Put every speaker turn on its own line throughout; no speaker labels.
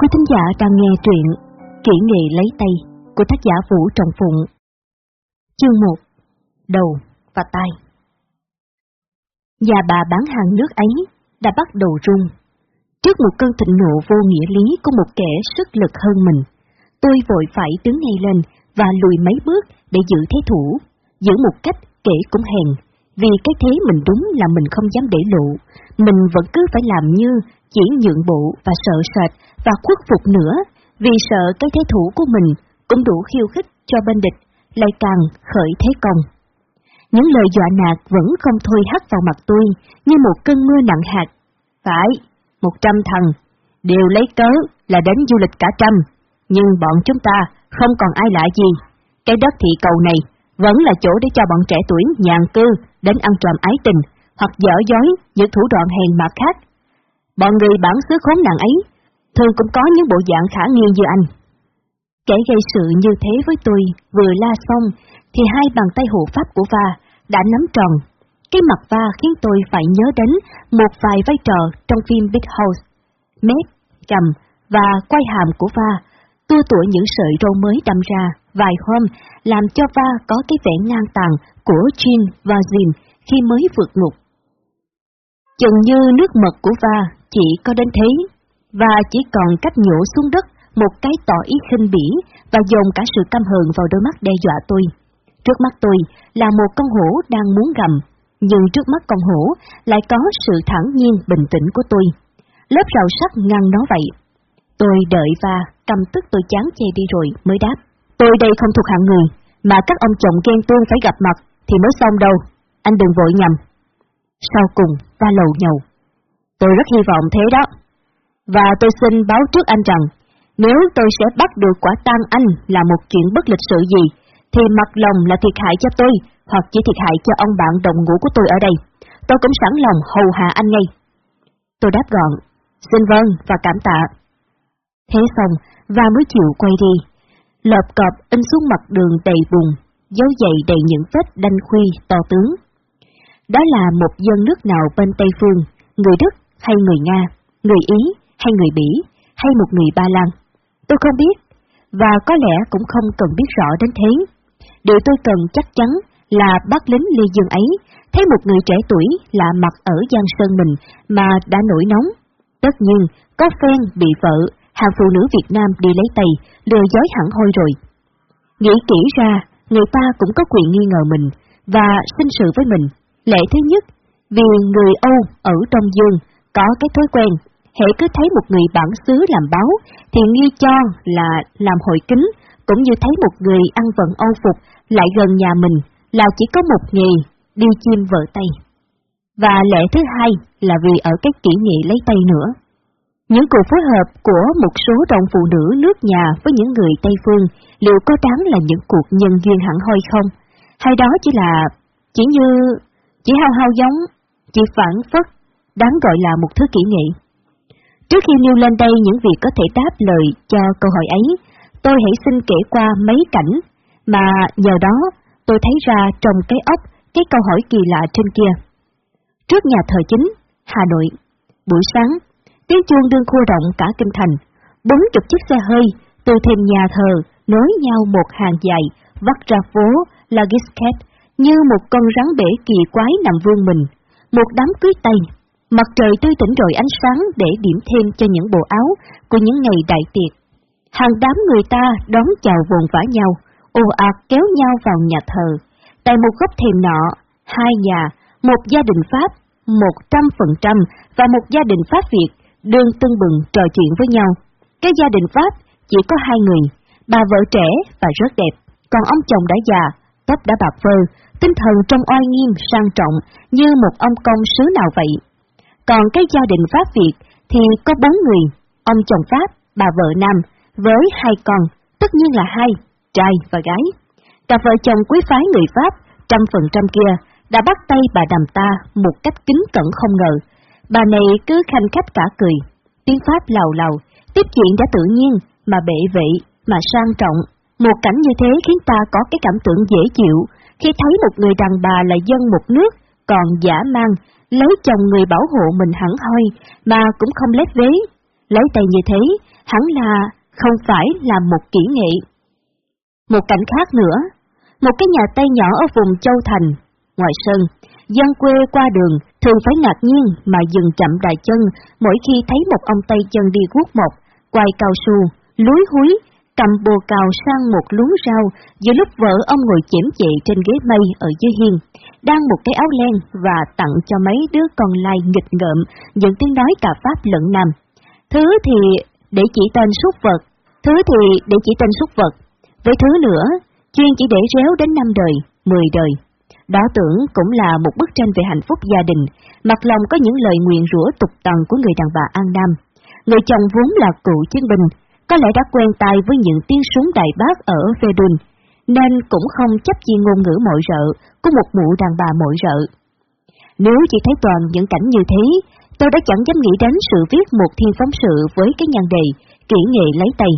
Quý thính giả đang nghe truyện Kỹ nghệ lấy tay của tác giả Vũ Trọng Phụng. Chương 1 Đầu và tay Nhà bà bán hàng nước ấy đã bắt đầu rung. Trước một cơn thịnh nộ vô nghĩa lý của một kẻ sức lực hơn mình, tôi vội phải đứng ngay lên và lùi mấy bước để giữ thế thủ, giữ một cách kể cũng hèn, vì cái thế mình đúng là mình không dám để lộ, mình vẫn cứ phải làm như chỉ nhượng bộ và sợ sệt và khuất phục nữa, vì sợ cái thế thủ của mình cũng đủ khiêu khích cho bên địch, lại càng khởi thế công. Những lời dọa nạt vẫn không thôi hắt vào mặt tôi như một cơn mưa nặng hạt. Phải, một trăm thằng, đều lấy cớ là đến du lịch cả trăm, nhưng bọn chúng ta không còn ai lạ gì. Cái đất thị cầu này vẫn là chỗ để cho bọn trẻ tuổi nhàn cư đến ăn trộm ái tình, hoặc dở dối những thủ đoạn hèn mặt khác. Bọn người bản xứ khốn nạn ấy, thường cũng có những bộ dạng khả nghi như anh. Kẻ gây sự như thế với tôi vừa la xong, thì hai bàn tay hộ pháp của Va đã nắm tròn. Cái mặt Va khiến tôi phải nhớ đến một vài vai trò trong phim Big House. Mép, cầm và quay hàm của Va, tua tủa những sợi râu mới đâm ra vài hôm, làm cho Va có cái vẻ ngang tàn của Jean và Jim khi mới vượt ngục. Chừng như nước mật của Va chỉ có đến thế, và chỉ còn cách nhổ xuống đất một cái tỏ ý khinh bỉ và dồn cả sự căm hờn vào đôi mắt đe dọa tôi. Trước mắt tôi là một con hổ đang muốn gầm, nhưng trước mắt con hổ lại có sự thản nhiên bình tĩnh của tôi. Lớp rào sắt ngăn nó vậy. Tôi đợi và cầm tức tôi chán chê đi rồi mới đáp. Tôi đây không thuộc hạng người, mà các ông chồng ghen tuông phải gặp mặt thì mới xong đâu. Anh đừng vội nhầm. Sau cùng, ta lầu nhầu. Tôi rất hy vọng thế đó. Và tôi xin báo trước anh rằng, nếu tôi sẽ bắt được quả tang anh là một chuyện bất lịch sự gì, thì mặt lòng là thiệt hại cho tôi, hoặc chỉ thiệt hại cho ông bạn đồng ngũ của tôi ở đây. Tôi cũng sẵn lòng hầu hạ anh ngay. Tôi đáp gọn, xin vâng và cảm tạ. Thế xong, và mới chịu quay đi. Lợp cọp in xuống mặt đường đầy bùn, dấu dày đầy những vết đanh khuy to tướng. Đó là một dân nước nào bên Tây Phương, người Đức hay người Nga, người Ý hay người Bỉ hay một người Ba Lan. Tôi không biết, và có lẽ cũng không cần biết rõ đến thế. Điều tôi cần chắc chắn là bác lính Lê Dương ấy thấy một người trẻ tuổi lạ mặt ở Giang Sơn mình mà đã nổi nóng. Tất nhiên, có phen bị vợ, hàng phụ nữ Việt Nam đi lấy tay, lừa dối hẳn hoi rồi. Nghĩ kỹ ra, người ta cũng có quyền nghi ngờ mình và sinh sự với mình. Lẽ thứ nhất, vì người Âu ở trong dương có cái thói quen, hễ cứ thấy một người bản xứ làm báo, thì nghi cho là làm hội kính, cũng như thấy một người ăn vận Âu phục lại gần nhà mình, là chỉ có một nghề, đi chim vợ Tây. Và lẽ thứ hai là vì ở cái kỹ nghệ lấy tay nữa. Những cuộc phối hợp của một số đồng phụ nữ nước nhà với những người Tây Phương liệu có đáng là những cuộc nhân duyên hẳn hoi không? Hay đó chỉ là, chỉ như, chỉ hao hao giống, chỉ phản phất, đáng gọi là một thứ kỹ nghệ. Trước khi nêu lên đây những việc có thể đáp lời cho câu hỏi ấy, tôi hãy xin kể qua mấy cảnh mà nhờ đó tôi thấy ra trong cái ốc cái câu hỏi kỳ lạ trên kia. Trước nhà thờ chính, Hà Nội, buổi sáng, tiếng chuông đương khu động cả kinh thành, bốn chục chiếc xe hơi từ thềm nhà thờ nối nhau một hàng dài vắt ra phố là Gisket như một con rắn bể kỳ quái nằm vương mình, một đám cưới tay Mặt trời tươi tỉnh rồi ánh sáng để điểm thêm cho những bộ áo của những ngày đại tiệc. Hàng đám người ta đón chào vồn vã nhau, ồ ạt kéo nhau vào nhà thờ. Tại một góc thềm nọ, hai nhà, một gia đình Pháp, một trăm phần trăm và một gia đình Pháp Việt đương tưng bừng trò chuyện với nhau. Cái gia đình Pháp chỉ có hai người, bà vợ trẻ và rất đẹp, còn ông chồng đã già, tóc đã bạc phơ, tinh thần trong oai nghiêm sang trọng như một ông công sứ nào vậy. Còn cái gia đình Pháp Việt thì có bốn người, ông chồng Pháp, bà vợ Nam, với hai con, tất nhiên là hai, trai và gái. Cặp vợ chồng quý phái người Pháp, trăm phần trăm kia, đã bắt tay bà đàm ta một cách kính cẩn không ngờ. Bà này cứ khanh khách cả cười, tiếng Pháp lào lào, tiếp chuyện đã tự nhiên, mà bệ vệ, mà sang trọng. Một cảnh như thế khiến ta có cái cảm tưởng dễ chịu, khi thấy một người đàn bà là dân một nước, còn giả mang, lấy chồng người bảo hộ mình hẳn hoi, mà cũng không lép vế. Lấy tay như thế, hẳn là không phải là một kỹ nghệ. Một cảnh khác nữa, một cái nhà Tây nhỏ ở vùng Châu Thành, ngoài sân, dân quê qua đường thường phải ngạc nhiên mà dừng chậm đại chân mỗi khi thấy một ông Tây chân đi guốc một, quay cao su, lúi húi, cầm bồ cào sang một luống rau giữa lúc vợ ông ngồi chiếm chệ trên ghế mây ở dưới hiên, đang một cái áo len và tặng cho mấy đứa con lai nghịch ngợm những tiếng nói cả Pháp lẫn Nam. Thứ thì để chỉ tên súc vật, thứ thì để chỉ tên súc vật, với thứ nữa, chuyên chỉ để réo đến năm đời, mười đời. Đó tưởng cũng là một bức tranh về hạnh phúc gia đình, mặt lòng có những lời nguyện rủa tục tần của người đàn bà An Nam. Người chồng vốn là cựu chiến binh, có lẽ đã quen tay với những tiếng súng đại bác ở Verdun, nên cũng không chấp chi ngôn ngữ mội rợ của một mụ đàn bà mội rợ. Nếu chỉ thấy toàn những cảnh như thế, tôi đã chẳng dám nghĩ đến sự viết một thiên phóng sự với cái nhan đề kỹ nghệ lấy tay.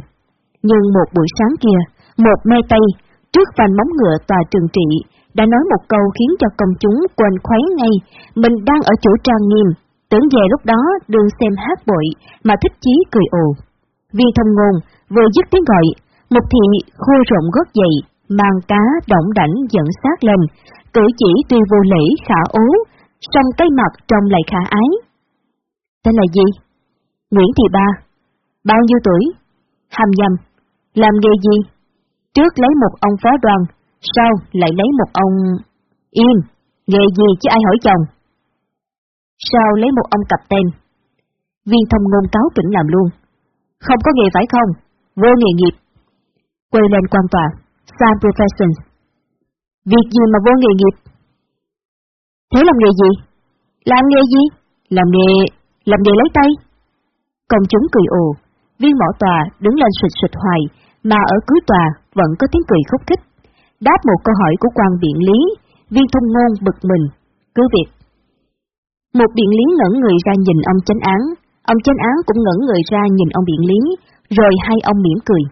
Nhưng một buổi sáng kia, một me tây, trước vành móng ngựa tòa trường trị, đã nói một câu khiến cho công chúng quên khuấy ngay, mình đang ở chỗ trang nghiêm, tưởng về lúc đó đường xem hát bội, mà thích chí cười ồ. Viên thông ngôn vừa dứt tiếng gọi, một thị khô rộng gót dậy, mang cá động đảnh dẫn sát lên, cử chỉ tuy vô lễ khả ố, song cái mặt trông lại khả ái. Tên là gì? Nguyễn Thị Ba. Bao nhiêu tuổi? Hàm dầm. Làm nghề gì? Trước lấy một ông phó đoàn, sau lại lấy một ông... Im, nghề gì chứ ai hỏi chồng? Sau lấy một ông cặp tên. Viên thông ngôn cáo kỉnh làm luôn. Không có nghề phải không? Vô nghề nghiệp. Quay lên quan tòa. Sam Professions. Việc gì mà vô nghề nghiệp? Thế làm nghề gì? Làm nghề gì? Làm nghề... làm nghề lấy tay. Công chúng cười ồ, viên mỏ tòa đứng lên sụt sụt hoài, mà ở cuối tòa vẫn có tiếng cười khúc khích. Đáp một câu hỏi của quan biện lý, viên thông ngôn bực mình, cứ việc. Một biện lý ngẩn người ra nhìn ông chánh án, ông chánh án cũng ngẩn người ra nhìn ông biện lý, rồi hai ông mỉm cười.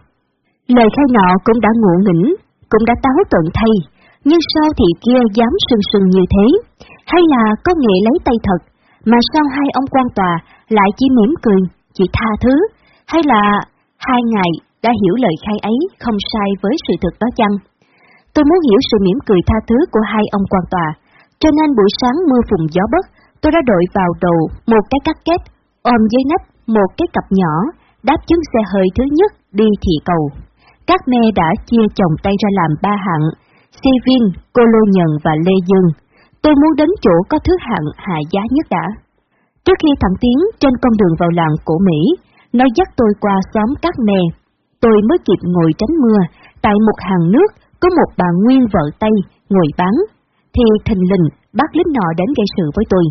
Lời khai nọ cũng đã ngộ nghĩnh, cũng đã táo tận thay, nhưng sao thị kia dám sừng sừng như thế? Hay là có nghệ lấy tay thật, mà sao hai ông quan tòa lại chỉ mỉm cười, chỉ tha thứ? Hay là hai ngài đã hiểu lời khai ấy không sai với sự thật đó chăng? Tôi muốn hiểu sự mỉm cười tha thứ của hai ông quan tòa, cho nên buổi sáng mưa phùn gió bất, tôi đã đội vào đầu một cái cắt kết, ôm dưới nách một cái cặp nhỏ, đáp chuyến xe hơi thứ nhất đi thị cầu. Các me đã chia chồng tay ra làm ba hạng, Si Viên, Cô Lô Nhân và Lê Dương. Tôi muốn đến chỗ có thứ hạng hạ giá nhất đã. Trước khi thẳng tiến trên con đường vào làng cổ Mỹ, nó dắt tôi qua xóm các me. Tôi mới kịp ngồi tránh mưa, tại một hàng nước có một bà Nguyên vợ Tây ngồi bán, thì thình lình bác lính nọ đến gây sự với tôi.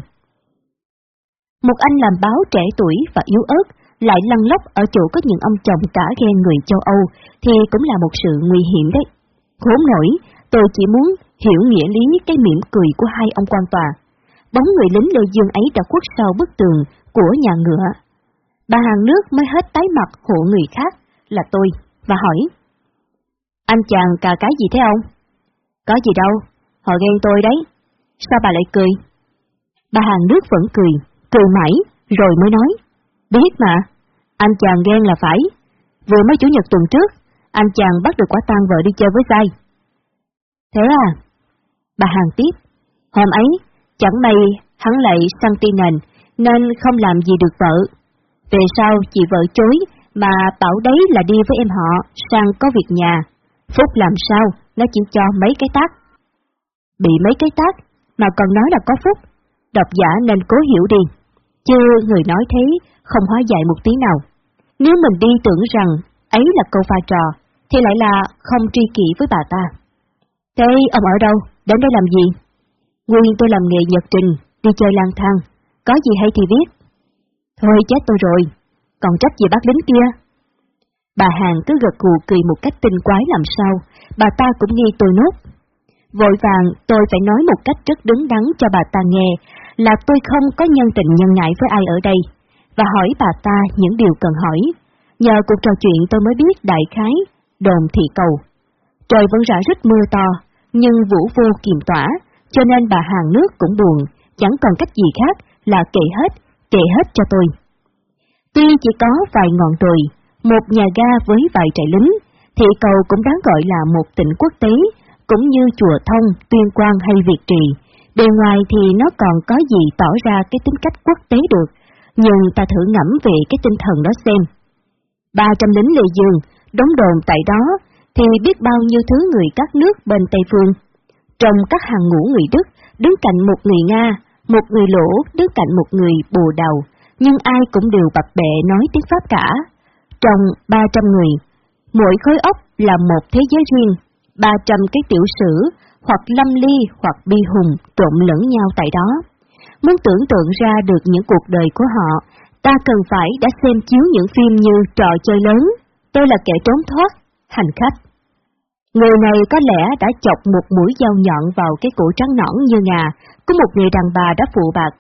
Một anh làm báo trẻ tuổi và yếu ớt, lại lăn lóc ở chỗ có những ông chồng cả ghen người châu Âu, thì cũng là một sự nguy hiểm đấy. Khốn nổi, tôi chỉ muốn hiểu nghĩa lý cái mỉm cười của hai ông quan tòa. Bóng người lính Lê Dương ấy đã khuất sau bức tường của nhà ngựa. Bà hàng nước mới hết tái mặt hộ người khác, là tôi, và hỏi. Anh chàng cà cái gì thế ông? Có gì đâu, họ ghen tôi đấy. Sao bà lại cười? Bà hàng nước vẫn cười, cười mãi, rồi mới nói. Biết mà, anh chàng ghen là phải. Vừa mới chủ nhật tuần trước, anh chàng bắt được quả tang vợ đi chơi với sai. Thế à? Bà hàng tiếp. Hôm ấy, chẳng may hắn lại sang tin nền, nên không làm gì được vợ. Về sau, chị vợ chối, mà bảo đấy là đi với em họ sang có việc nhà. Phúc làm sao, nó chỉ cho mấy cái tác. Bị mấy cái tác, mà còn nói là có phúc, độc giả nên cố hiểu đi. Chứ người nói thế, không hóa giải một tí nào. Nếu mình đi tưởng rằng ấy là câu pha trò, thì lại là không tri kỷ với bà ta. Thế ông ở đâu? Đến đây làm gì? Nguyên tôi làm nghề nhật trình, đi chơi lang thang, có gì hay thì viết. Thôi chết tôi rồi, còn trách gì bác lính kia? Bà Hàng cứ gật gù cười một cách tinh quái làm sao, bà ta cũng nghi tôi nốt. Vội vàng tôi phải nói một cách rất đứng đắn cho bà ta nghe là tôi không có nhân tình nhân ngại với ai ở đây, và hỏi bà ta những điều cần hỏi. Nhờ cuộc trò chuyện tôi mới biết đại khái, đồn thị cầu. Trời vẫn rã rít mưa to, nhưng vũ vô kiềm tỏa, cho nên bà hàng nước cũng buồn, chẳng còn cách gì khác là kể hết, kể hết cho tôi. Tuy chỉ có vài ngọn đồi, một nhà ga với vài trại lính, thị cầu cũng đáng gọi là một tỉnh quốc tế, cũng như chùa thông, tuyên quang hay việt trì. Bề ngoài thì nó còn có gì tỏ ra cái tính cách quốc tế được, nhưng ta thử ngẫm về cái tinh thần đó xem. Ba trăm lính lệ Dương, đóng đồn tại đó, thì biết bao nhiêu thứ người các nước bên Tây Phương. Trong các hàng ngũ người Đức, đứng cạnh một người Nga, một người Lỗ đứng cạnh một người Bồ Đào, nhưng ai cũng đều bập bẹ nói tiếng Pháp cả. Trong 300 người, mỗi khối ốc là một thế giới riêng, 300 cái tiểu sử, hoặc lâm ly hoặc bi hùng trộn lẫn nhau tại đó. Muốn tưởng tượng ra được những cuộc đời của họ, ta cần phải đã xem chiếu những phim như trò chơi lớn, tôi là kẻ trốn thoát, hành khách. Người này có lẽ đã chọc một mũi dao nhọn vào cái cổ trắng nõn như ngà của một người đàn bà đã phụ bạc.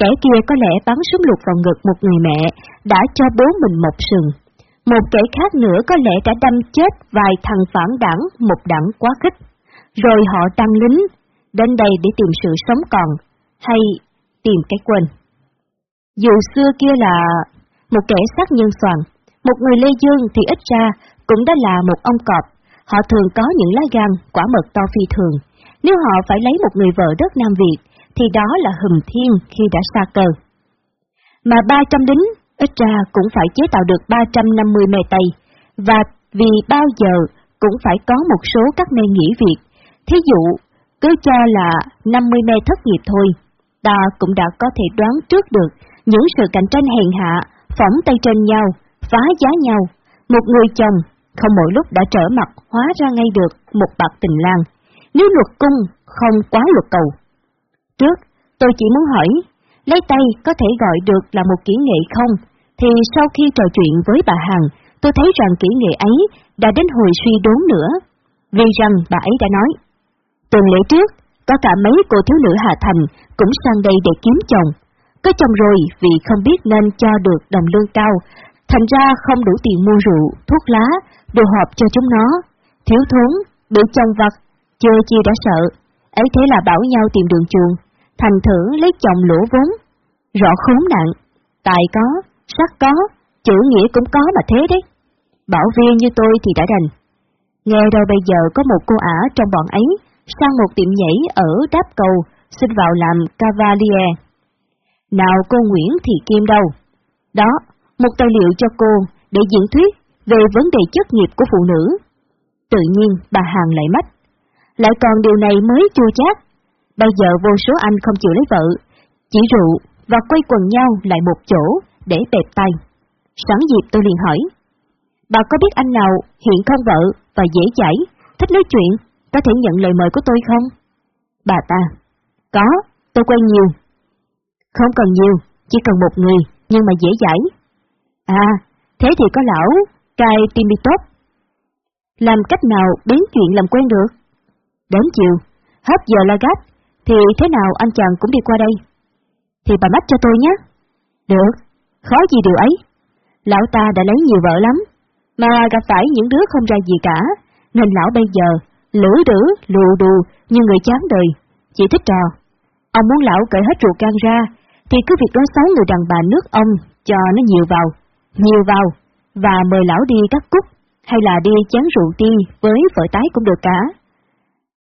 Kẻ kia có lẽ bắn súng lục vào ngực một người mẹ, đã cho bố mình một sừng. Một kẻ khác nữa có lẽ đã đâm chết vài thằng phản đảng một đảng quá khích. Rồi họ tăng lính, đến đây để tìm sự sống còn, hay tìm cái quần. Dù xưa kia là một kẻ sát nhân soạn, một người Lê Dương thì ít ra cũng đã là một ông cọp. Họ thường có những lá gan, quả mật to phi thường. Nếu họ phải lấy một người vợ đất Nam Việt, thì đó là hùm thiên khi đã xa cờ. Mà 300 đính ít ra cũng phải chế tạo được 350 mê Tây, và vì bao giờ cũng phải có một số các mê nghỉ việc. Thí dụ, cứ cho là 50 mê thất nghiệp thôi, ta cũng đã có thể đoán trước được những sự cạnh tranh hèn hạ, phỏng tay trên nhau, phá giá nhau. Một người chồng không mỗi lúc đã trở mặt hóa ra ngay được một bạc tình lang, nếu luật cung không quá luật cầu. Trước, tôi chỉ muốn hỏi, lấy tay có thể gọi được là một kỹ nghệ không? Thì sau khi trò chuyện với bà Hằng, tôi thấy rằng kỹ nghệ ấy đã đến hồi suy đốn nữa. Vì rằng bà ấy đã nói, tuần lễ trước, có cả mấy cô thiếu nữ Hà Thành cũng sang đây để kiếm chồng. Có chồng rồi vì không biết nên cho được đồng lương cao, thành ra không đủ tiền mua rượu, thuốc lá, đồ hộp cho chúng nó. Thiếu thốn, bị chồng vật, chưa chi đã sợ, ấy thế là bảo nhau tìm đường chuồng, thành thử lấy chồng lỗ vốn. Rõ khốn nạn, tài có, sắc có, chữ nghĩa cũng có mà thế đấy. Bảo viên như tôi thì đã đành. Nghe đâu bây giờ có một cô ả trong bọn ấy sang một tiệm nhảy ở đáp cầu, xin vào làm cavalier. Nào cô Nguyễn Thị Kim đâu? Đó, một tài liệu cho cô để diễn thuyết về vấn đề chất nghiệp của phụ nữ. Tự nhiên bà Hàng lại mất. Lại còn điều này mới chua chát. Bây giờ vô số anh không chịu lấy vợ, chỉ rượu và quay quần nhau lại một chỗ để bẹp tay. Sẵn dịp tôi liền hỏi. Bà có biết anh nào hiện không vợ và dễ chảy, thích nói chuyện, có thể nhận lời mời của tôi không? Bà ta. Có, tôi quen nhiều. Không cần nhiều, chỉ cần một người, nhưng mà dễ dãi. À, thế thì có lão, cai tốt. Làm cách nào biến chuyện làm quen được? Đến chiều, hết giờ la gắt, thì thế nào anh chàng cũng đi qua đây. Thì bà mách cho tôi nhé. Được, khó gì điều ấy. Lão ta đã lấy nhiều vợ lắm, mà gặp phải những đứa không ra gì cả, nên lão bây giờ lưỡi đử, lù đù như người chán đời, chỉ thích trò. Ông muốn lão cởi hết ruột gan ra, thì cứ việc nói sáu người đàn bà nước ông cho nó nhiều vào, nhiều vào, và mời lão đi cắt cúc, hay là đi chán rượu ti với vợ tái cũng được cả.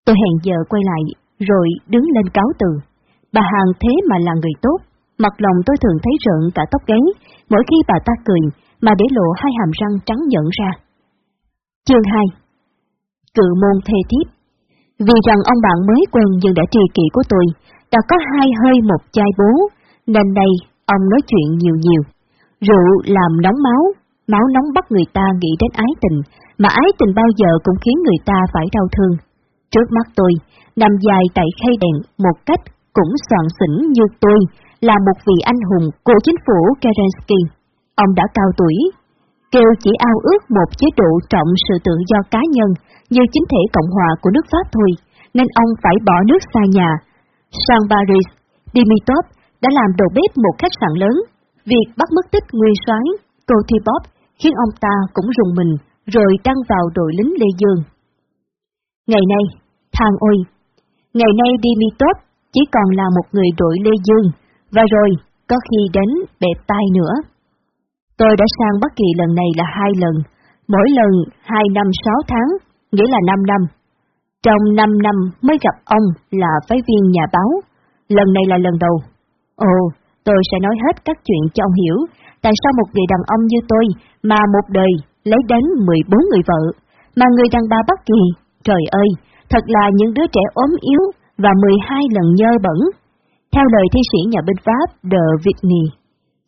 Tôi hẹn giờ quay lại, rồi đứng lên cáo từ. Bà Hàng thế mà là người tốt, mặt lòng tôi thường thấy rợn cả tóc gáy, mỗi khi bà ta cười, mà để lộ hai hàm răng trắng nhẫn ra. Chương 2 Cự môn thê thiếp Vì rằng ông bạn mới quen nhưng đã trì kỷ của tôi, đã có hai hơi một chai bố, nên đây ông nói chuyện nhiều nhiều. Rượu làm nóng máu, máu nóng bắt người ta nghĩ đến ái tình, mà ái tình bao giờ cũng khiến người ta phải đau thương. Trước mắt tôi, nằm dài tại khay đèn một cách cũng soạn xỉn như tôi, là một vị anh hùng của chính phủ Kerensky. Ông đã cao tuổi, kêu chỉ ao ước một chế độ trọng sự tự do cá nhân như chính thể Cộng hòa của nước Pháp thôi, nên ông phải bỏ nước xa nhà. Sang Paris, Dimitrov đã làm đầu bếp một khách sạn lớn. Việc bắt mất tích nguyên soái Kotibov khiến ông ta cũng rùng mình rồi đăng vào đội lính Lê Dương. Ngày nay, thang ôi, ngày nay Dimitrov chỉ còn là một người đội Lê Dương, và rồi có khi đến bẹp tai nữa. Tôi đã sang Bắc Kỳ lần này là hai lần, mỗi lần hai năm sáu tháng, nghĩa là năm năm. Trong năm năm mới gặp ông là phái viên nhà báo, lần này là lần đầu. Ồ, tôi sẽ nói hết các chuyện cho ông hiểu, tại sao một người đàn ông như tôi mà một đời lấy đến 14 người vợ, mà người đàn bà Bắc Kỳ, trời ơi, thật là những đứa trẻ ốm yếu và 12 lần nhơ bẩn. Theo lời thi sĩ nhà binh Pháp De Whitney.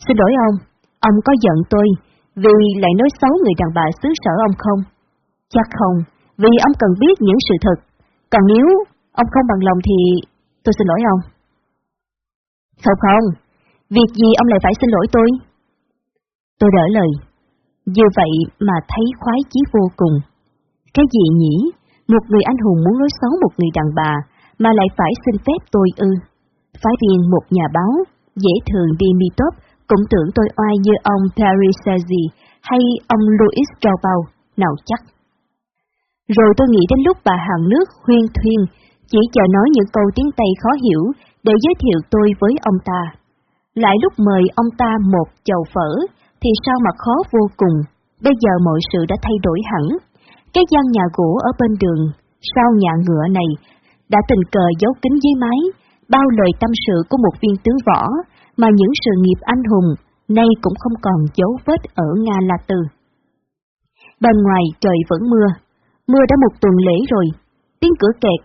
Xin lỗi ông, ông có giận tôi vì lại nói xấu người đàn bà xứ sở ông không? Chắc không, vì ông cần biết những sự thật. Còn nếu ông không bằng lòng thì tôi xin lỗi ông. Không không, việc gì ông lại phải xin lỗi tôi? Tôi đỡ lời. Như vậy mà thấy khoái chí vô cùng. Cái gì nhỉ? Một người anh hùng muốn nói xấu một người đàn bà mà lại phải xin phép tôi ư. Phái viên một nhà báo, dễ thường đi mi tốt cũng tưởng tôi oai như ông Perry Sazi hay ông Louis Traubau, nào chắc. Rồi tôi nghĩ đến lúc bà hàng nước huyên thuyên, chỉ chờ nói những câu tiếng Tây khó hiểu để giới thiệu tôi với ông ta. Lại lúc mời ông ta một chầu phở, thì sao mà khó vô cùng, bây giờ mọi sự đã thay đổi hẳn. Cái gian nhà gỗ ở bên đường, sau nhà ngựa này, đã tình cờ giấu kính dưới mái, bao lời tâm sự của một viên tướng võ, mà những sự nghiệp anh hùng nay cũng không còn dấu vết ở Nga La Tư. Bên ngoài trời vẫn mưa, mưa đã một tuần lễ rồi, tiếng cửa kẹt,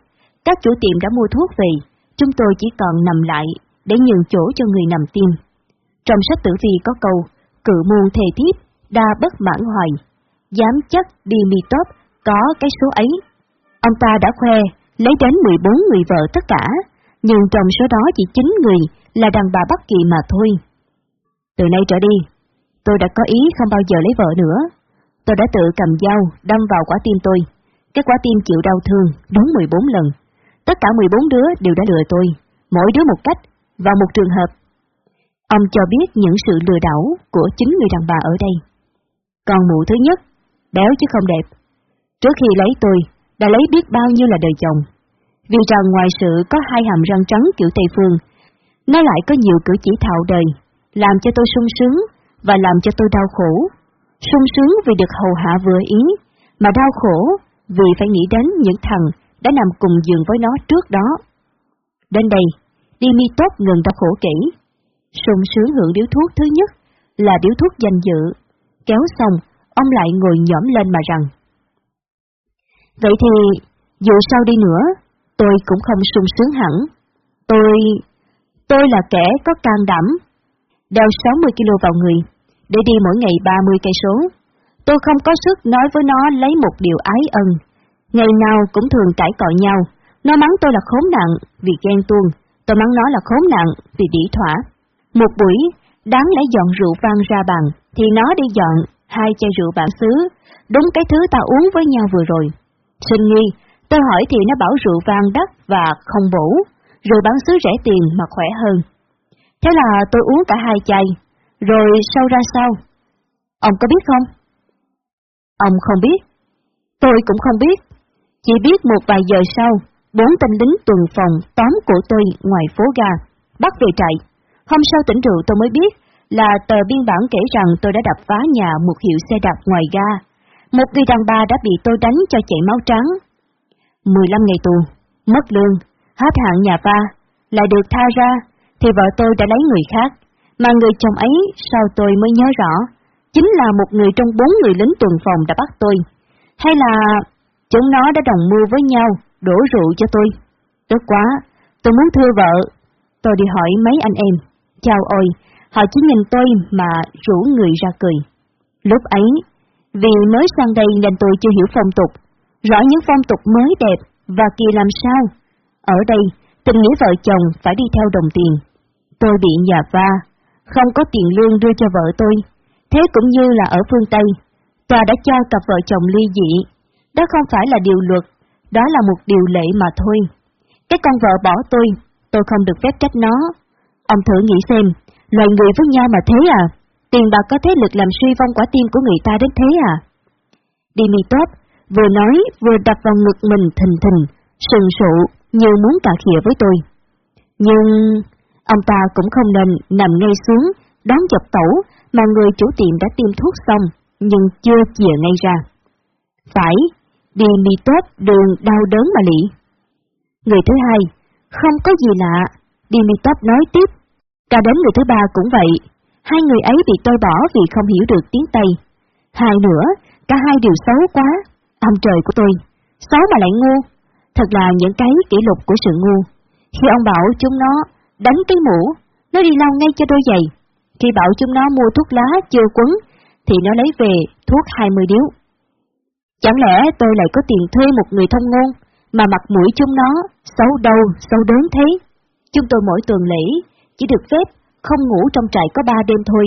các chủ tiệm đã mua thuốc về, chúng tôi chỉ còn nằm lại để nhường chỗ cho người nằm tim. Trong sách tử vi có câu, cự môn thề thiếp, đa bất mãn hoài, dám chắc đi mi top có cái số ấy. Ông ta đã khoe lấy đến 14 người vợ tất cả, nhưng trong số đó chỉ 9 người là đàn bà bất kỳ mà thôi. Từ nay trở đi, tôi đã có ý không bao giờ lấy vợ nữa. Tôi đã tự cầm dao đâm vào quả tim tôi. Cái quả tim chịu đau thương đúng 14 lần. Tất cả 14 đứa đều đã lừa tôi, mỗi đứa một cách, và một trường hợp. Ông cho biết những sự lừa đảo của chính người đàn bà ở đây. Còn mụ thứ nhất, béo chứ không đẹp. Trước khi lấy tôi, đã lấy biết bao nhiêu là đời chồng. Vì rằng ngoài sự có hai hàm răng trắng kiểu Tây Phương, nó lại có nhiều cử chỉ thạo đời, làm cho tôi sung sướng và làm cho tôi đau khổ. Sung sướng vì được hầu hạ vừa ý, mà đau khổ vì phải nghĩ đến những thằng đã nằm cùng giường với nó trước đó. Đến đây, Dimitov ngừng đau khổ kỹ. sung sướng hưởng điếu thuốc thứ nhất là điếu thuốc danh dự. Kéo xong, ông lại ngồi nhõm lên mà rằng. Vậy thì, dù sao đi nữa, tôi cũng không sung sướng hẳn. Tôi tôi là kẻ có can đảm, đeo 60 kg vào người, để đi mỗi ngày 30 cây số. Tôi không có sức nói với nó lấy một điều ái ân. Ngày nào cũng thường cãi cọ nhau, nó mắng tôi là khốn nạn vì ghen tuông, tôi mắng nó là khốn nạn vì đỉ thỏa. Một buổi, đáng lẽ dọn rượu vang ra bàn, thì nó đi dọn hai chai rượu bản xứ, đúng cái thứ ta uống với nhau vừa rồi. Sinh nghi, tôi hỏi thì nó bảo rượu vang đắt và không bổ, rồi bán xứ rẻ tiền mà khỏe hơn. Thế là tôi uống cả hai chai, rồi sau ra sao? Ông có biết không? Ông không biết. Tôi cũng không biết. Chỉ biết một vài giờ sau, bốn tên lính tuần phòng tóm cổ tôi ngoài phố ga, bắt về trại. Hôm sau tỉnh rượu tôi mới biết là tờ biên bản kể rằng tôi đã đập phá nhà một hiệu xe đạp ngoài ga. Một người đàn bà đã bị tôi đánh cho chảy máu trắng. 15 ngày tù, mất lương, hết hạn nhà va, lại được tha ra, thì vợ tôi đã lấy người khác, mà người chồng ấy sao tôi mới nhớ rõ, chính là một người trong bốn người lính tuần phòng đã bắt tôi. Hay là chúng nó đã đồng mưu với nhau, đổ rượu cho tôi. Tức quá, tôi muốn thưa vợ. Tôi đi hỏi mấy anh em. Chào ôi, họ chỉ nhìn tôi mà rủ người ra cười. Lúc ấy, vì mới sang đây nên tôi chưa hiểu phong tục, rõ những phong tục mới đẹp và kỳ làm sao. Ở đây, tình nghĩa vợ chồng phải đi theo đồng tiền. Tôi bị nhà va, không có tiền lương đưa cho vợ tôi. Thế cũng như là ở phương Tây, tòa đã cho cặp vợ chồng ly dị. Đó không phải là điều luật, đó là một điều lệ mà thôi. Cái con vợ bỏ tôi, tôi không được phép trách nó. Ông thử nghĩ xem, loài người với nhau mà thế à? Tiền bạc có thế lực làm suy vong quả tim của người ta đến thế à? Dimitov vừa nói vừa đập vào ngực mình thình thình, sừng sụ như muốn cà khịa với tôi. Nhưng ông ta cũng không nên nằm ngay xuống, đón chọc tẩu mà người chủ tiệm đã tiêm thuốc xong, nhưng chưa chìa ngay ra. Phải, đi mi tốt đường đau đớn mà lị. Người thứ hai, không có gì lạ, đi mi tốt nói tiếp. Cả đến người thứ ba cũng vậy, hai người ấy bị tôi bỏ vì không hiểu được tiếng Tây. Hai nữa, cả hai đều xấu quá, ông trời của tôi, xấu mà lại ngu, thật là những cái kỷ lục của sự ngu. Khi ông bảo chúng nó đánh cái mũ, nó đi lau ngay cho đôi giày. Khi bảo chúng nó mua thuốc lá chưa quấn, thì nó lấy về thuốc 20 điếu. Chẳng lẽ tôi lại có tiền thuê một người thông ngôn, mà mặt mũi chúng nó xấu đâu, xấu đớn thế? Chúng tôi mỗi tuần lễ chỉ được phép không ngủ trong trại có ba đêm thôi.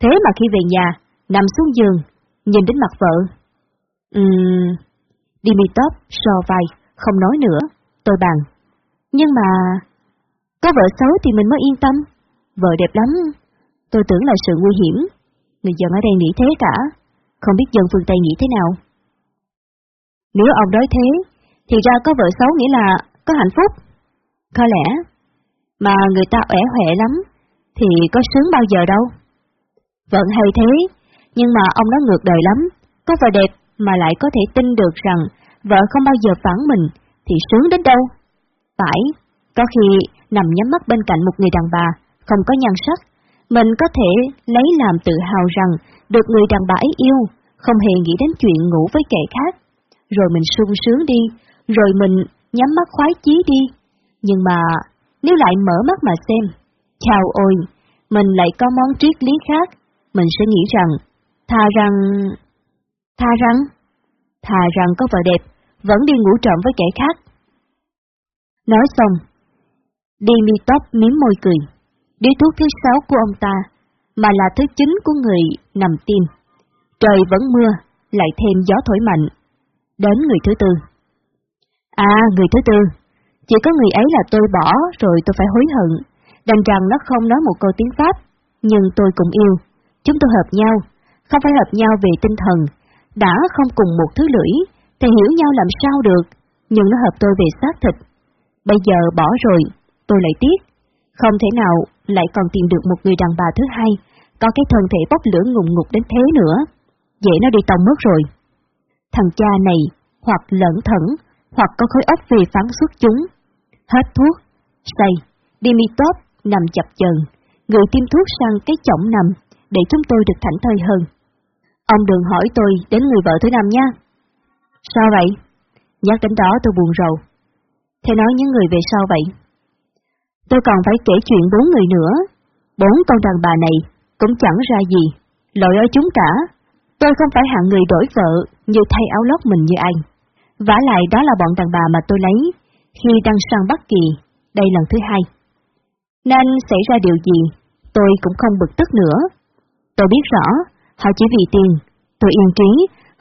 Thế mà khi về nhà, nằm xuống giường, nhìn đến mặt vợ. Ừm... Dimitov so vai, không nói nữa, tôi bằng. Nhưng mà... Có vợ xấu thì mình mới yên tâm. Vợ đẹp lắm. Tôi tưởng là sự nguy hiểm. Người dân ở đây nghĩ thế cả. Không biết dân phương Tây nghĩ thế nào. Nếu ông nói thế, thì ra có vợ xấu nghĩa là có hạnh phúc. Có lẽ, mà người ta ẻ hoẹ lắm, thì có sướng bao giờ đâu. Vẫn hay thế, nhưng mà ông nói ngược đời lắm, có vợ đẹp mà lại có thể tin được rằng vợ không bao giờ phản mình, thì sướng đến đâu. Phải, có khi nằm nhắm mắt bên cạnh một người đàn bà, không có nhan sắc, mình có thể lấy làm tự hào rằng được người đàn bà ấy yêu, không hề nghĩ đến chuyện ngủ với kẻ khác. Rồi mình sung sướng đi, rồi mình nhắm mắt khoái chí đi. Nhưng mà, nếu lại mở mắt mà xem, chào ôi, mình lại có món triết lý khác, mình sẽ nghĩ rằng, thà rằng... Thà rằng? Thà rằng có vợ đẹp, vẫn đi ngủ trộm với kẻ khác. Nói xong, Dimitov miếm môi cười. Điếu thuốc thứ sáu của ông ta, mà là thứ chín của người nằm tim. Trời vẫn mưa, lại thêm gió thổi mạnh. Đến người thứ tư. À, người thứ tư. Chỉ có người ấy là tôi bỏ rồi tôi phải hối hận. Đành rằng nó không nói một câu tiếng Pháp, nhưng tôi cũng yêu. Chúng tôi hợp nhau, không phải hợp nhau về tinh thần. Đã không cùng một thứ lưỡi, thì hiểu nhau làm sao được, nhưng nó hợp tôi về xác thịt. Bây giờ bỏ rồi, tôi lại tiếc. Không thể nào lại còn tìm được một người đàn bà thứ hai, có cái thân thể bốc lửa ngùng ngục đến thế nữa. Dễ nó đi tông mất rồi. Thằng cha này, hoặc lẫn thẩn, hoặc có khối óc về phán xuất chúng. Hết thuốc, say, Dimitov nằm chập chờn, gửi tiêm thuốc sang cái chổng nằm, để chúng tôi được thảnh thơi hơn. Ông đừng hỏi tôi đến người vợ thứ năm nha. Sao vậy? Nhắc đến đó tôi buồn rầu. Thế nói những người về sau vậy? Tôi còn phải kể chuyện bốn người nữa. Bốn con đàn bà này cũng chẳng ra gì, lỗi ở chúng cả. Tôi không phải hạng người đổi vợ như thay áo lót mình như anh. vả lại đó là bọn đàn bà mà tôi lấy khi đăng sang Bắc Kỳ, đây lần thứ hai. Nên xảy ra điều gì, tôi cũng không bực tức nữa. Tôi biết rõ, họ chỉ vì tiền, tôi yên trí,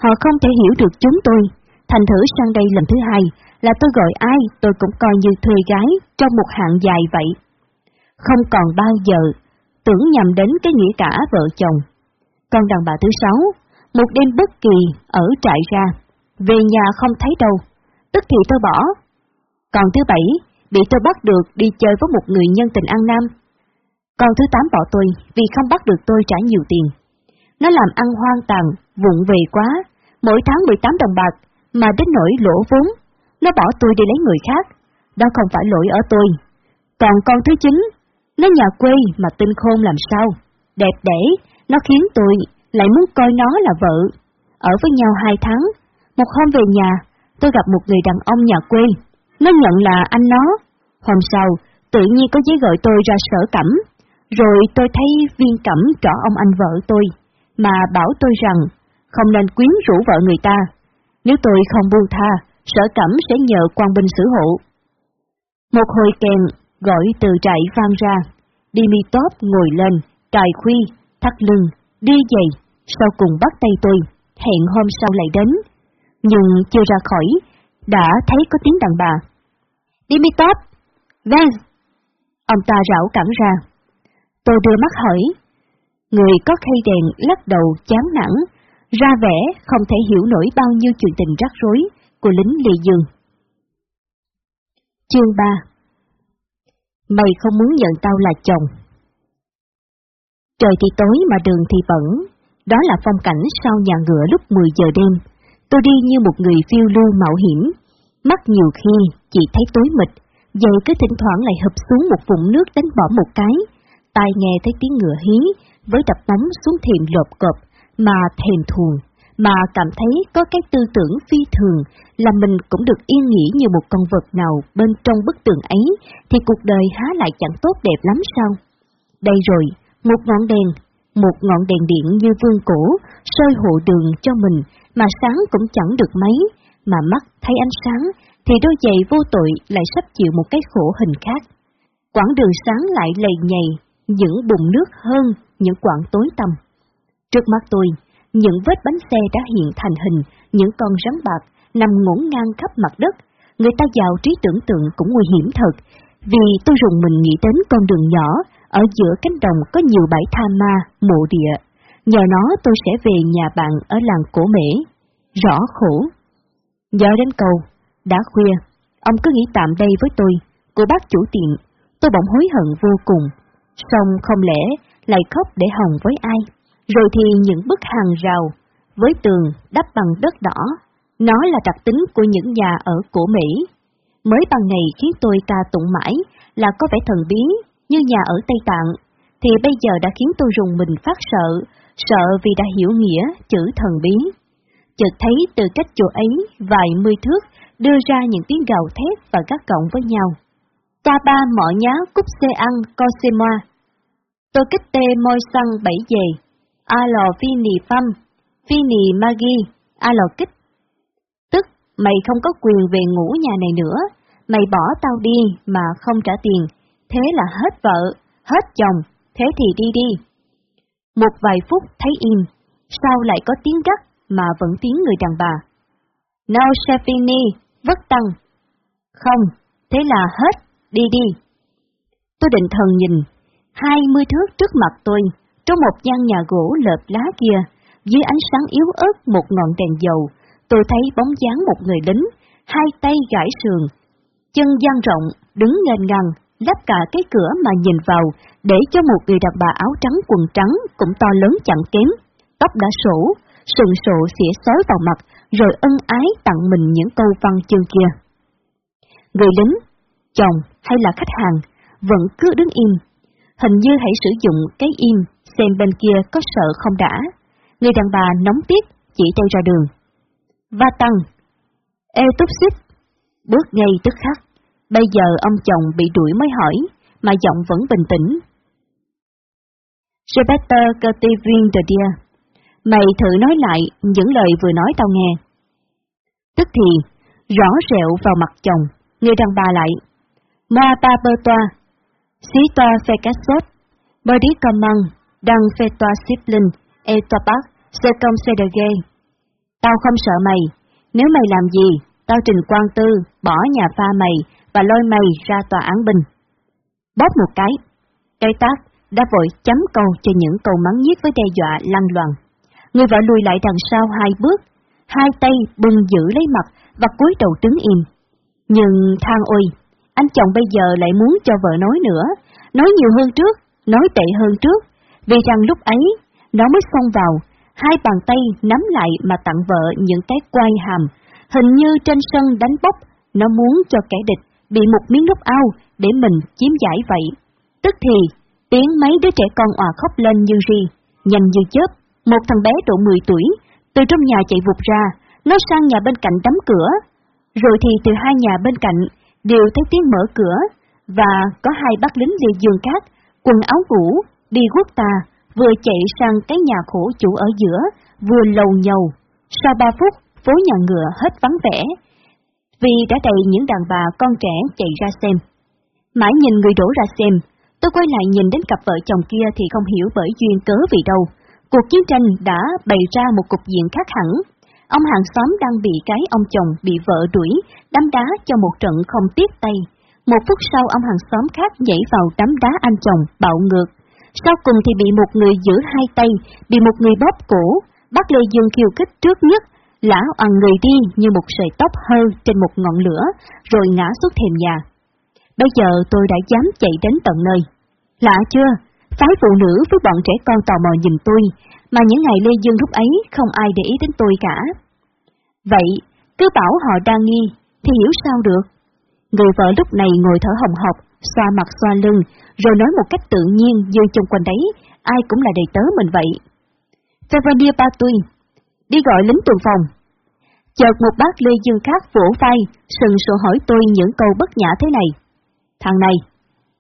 họ không thể hiểu được chúng tôi. Thành thử sang đây lần thứ hai, là tôi gọi ai tôi cũng coi như thuê gái trong một hạng dài vậy. Không còn bao giờ tưởng nhầm đến cái nghĩa cả vợ chồng. Con đàn bà thứ sáu, một đêm bất kỳ ở trại ra, về nhà không thấy đâu, tức thì tôi bỏ. Còn thứ bảy, bị tôi bắt được đi chơi với một người nhân tình An Nam. Còn thứ tám bỏ tôi vì không bắt được tôi trả nhiều tiền. Nó làm ăn hoang tàn, vụng về quá, mỗi tháng 18 đồng bạc, mà đến nỗi lỗ vốn nó bỏ tôi đi lấy người khác, đó không phải lỗi ở tôi. Còn con thứ chín, nó nhà quê mà tinh khôn làm sao, đẹp đẽ, nó khiến tôi lại muốn coi nó là vợ. Ở với nhau hai tháng, một hôm về nhà, tôi gặp một người đàn ông nhà quê, nó nhận là anh nó. Hôm sau, tự nhiên có giấy gọi tôi ra sở cẩm, rồi tôi thấy viên cẩm trỏ ông anh vợ tôi, mà bảo tôi rằng không nên quyến rũ vợ người ta. Nếu tôi không buông tha, sở cẩm sẽ nhờ quan binh xử hộ. Một hồi kèn gọi từ trại vang ra, Dimitov ngồi lên, cài khuy, thắt lưng, đi giày, sau cùng bắt tay tôi, hẹn hôm sau lại đến. Nhưng chưa ra khỏi, đã thấy có tiếng đàn bà. Dimitov! Vâng! Ông ta rảo cẳng ra. Tôi đưa mắt hỏi. Người có khay đèn lắc đầu chán nản, ra vẻ không thể hiểu nổi bao nhiêu chuyện tình rắc rối, của lính Lê Dương. Chương 3 Mày không muốn nhận tao là chồng. Trời thì tối mà đường thì bẩn, đó là phong cảnh sau nhà ngựa lúc 10 giờ đêm. Tôi đi như một người phiêu lưu mạo hiểm, mắt nhiều khi chỉ thấy tối mịt, giày cứ thỉnh thoảng lại hụp xuống một vũng nước đánh bỏ một cái, tai nghe thấy tiếng ngựa hí, với đập bóng xuống thềm lộp cộp, mà thèm thuồng, mà cảm thấy có cái tư tưởng phi thường là mình cũng được yên nghỉ như một con vật nào bên trong bức tường ấy, thì cuộc đời há lại chẳng tốt đẹp lắm sao? Đây rồi, một ngọn đèn, một ngọn đèn điện như vương cổ, soi hộ đường cho mình, mà sáng cũng chẳng được mấy, mà mắt thấy ánh sáng, thì đôi giày vô tội lại sắp chịu một cái khổ hình khác. Quãng đường sáng lại lầy nhầy, những bụng nước hơn những quãng tối tăm. Trước mắt tôi, những vết bánh xe đã hiện thành hình, những con rắn bạc nằm ngổn ngang khắp mặt đất. Người ta giàu trí tưởng tượng cũng nguy hiểm thật, vì tôi rùng mình nghĩ đến con đường nhỏ, ở giữa cánh đồng có nhiều bãi tha ma, mộ địa. Nhờ nó tôi sẽ về nhà bạn ở làng cổ mễ. Rõ khổ. Giờ đến cầu, đã khuya, ông cứ nghĩ tạm đây với tôi, cô bác chủ tiệm, tôi bỗng hối hận vô cùng. Xong không lẽ lại khóc để hồng với ai? Rồi thì những bức hàng rào, với tường đắp bằng đất đỏ, nó là đặc tính của những nhà ở cổ Mỹ. Mới ban ngày khiến tôi ca tụng mãi là có vẻ thần bí như nhà ở Tây Tạng, thì bây giờ đã khiến tôi rùng mình phát sợ, sợ vì đã hiểu nghĩa chữ thần bí. Chợt thấy từ cách chỗ ấy vài mươi thước đưa ra những tiếng gào thét và gắt cộng với nhau. Ta ba mỏ nhá cúc xe ăn co xe moa. Tôi kích tê môi xăng bảy về. A lò phi nì phăm, phi nì magi, a lò kích. Tức, mày không có quyền về ngủ nhà này nữa, mày bỏ tao đi mà không trả tiền, thế là hết vợ, hết chồng, thế thì đi đi. Một vài phút thấy im, sau lại có tiếng gắt mà vẫn tiếng người đàn bà. Now Shefini, vất tăng. Không, thế là hết, đi đi. Tôi định thần nhìn, hai mươi thước trước mặt tôi, trong một gian nhà gỗ lợp lá kia, dưới ánh sáng yếu ớt một ngọn đèn dầu, tôi thấy bóng dáng một người lính, hai tay gãi sườn, chân dang rộng, đứng ngần ngang, lắp cả cái cửa mà nhìn vào, để cho một người đàn bà áo trắng quần trắng cũng to lớn chẳng kém, tóc đã sổ, sừng sộ xỉa xói vào mặt, rồi ân ái tặng mình những câu văn chương kia. Người lính, chồng hay là khách hàng, vẫn cứ đứng im. Hình như hãy sử dụng cái im, xem bên kia có sợ không đã. Người đàn bà nóng tiết, chỉ tay ra đường. Va tăng. Ê túc xích. Bước ngay tức khắc. Bây giờ ông chồng bị đuổi mới hỏi, mà giọng vẫn bình tĩnh. Roberta Cativin de Dia, mày thử nói lại những lời vừa nói tao nghe. Tức thì, rõ rẹo vào mặt chồng, người đàn bà lại. Ma pa bơ toa, xí toa phê cát sốt, bơ đi cầm măng, đăng phê toa xếp linh, e toa bác, xe công xe đờ ghê. Tao không sợ mày, nếu mày làm gì, tao trình quan tư, bỏ nhà pha mày, và lôi mày ra tòa án bình. Bóp một cái, cây tác đã vội chấm câu cho những câu mắng nhiếc với đe dọa lăng loàn. Người vợ lùi lại đằng sau hai bước, hai tay bưng giữ lấy mặt và cúi đầu đứng im. Nhưng than ôi, anh chồng bây giờ lại muốn cho vợ nói nữa, nói nhiều hơn trước, nói tệ hơn trước, vì rằng lúc ấy, nó mới xông vào, hai bàn tay nắm lại mà tặng vợ những cái quay hàm, hình như trên sân đánh bốc, nó muốn cho kẻ địch bị một miếng lúc ao để mình chiếm giải vậy. Tức thì, tiếng mấy đứa trẻ con òa khóc lên như ri, nhanh như chớp, một thằng bé độ 10 tuổi, từ trong nhà chạy vụt ra, nó sang nhà bên cạnh đóng cửa, rồi thì từ hai nhà bên cạnh đều thấy tiếng mở cửa, và có hai bác lính lìa giường cát, quần áo ngủ, đi quốc tà, vừa chạy sang cái nhà khổ chủ ở giữa, vừa lầu nhầu. Sau ba phút, phố nhà ngựa hết vắng vẻ, vì đã đầy những đàn bà con trẻ chạy ra xem. Mãi nhìn người đổ ra xem, tôi quay lại nhìn đến cặp vợ chồng kia thì không hiểu bởi duyên cớ vì đâu. Cuộc chiến tranh đã bày ra một cục diện khác hẳn. Ông hàng xóm đang bị cái ông chồng bị vợ đuổi, đấm đá cho một trận không tiếc tay. Một phút sau ông hàng xóm khác nhảy vào đấm đá anh chồng, bạo ngược. Sau cùng thì bị một người giữ hai tay, bị một người bóp cổ, bắt Lê Dương khiêu khích trước nhất, lão ằn người đi như một sợi tóc hơ trên một ngọn lửa, rồi ngã xuống thềm nhà. Bây giờ tôi đã dám chạy đến tận nơi. Lạ chưa? phái phụ nữ với bọn trẻ con tò mò nhìn tôi, mà những ngày Lê Dương lúc ấy không ai để ý đến tôi cả. Vậy, cứ bảo họ đang nghi, thì hiểu sao được? Người vợ lúc này ngồi thở hồng hộc, xoa mặt xoa lưng, rồi nói một cách tự nhiên như trong quanh đấy, ai cũng là đầy tớ mình vậy. Fevania Patui, đi gọi lính tuần phòng. Chợt một bác Lê Dương khác vỗ vai, sừng sổ hỏi tôi những câu bất nhã thế này. Thằng này,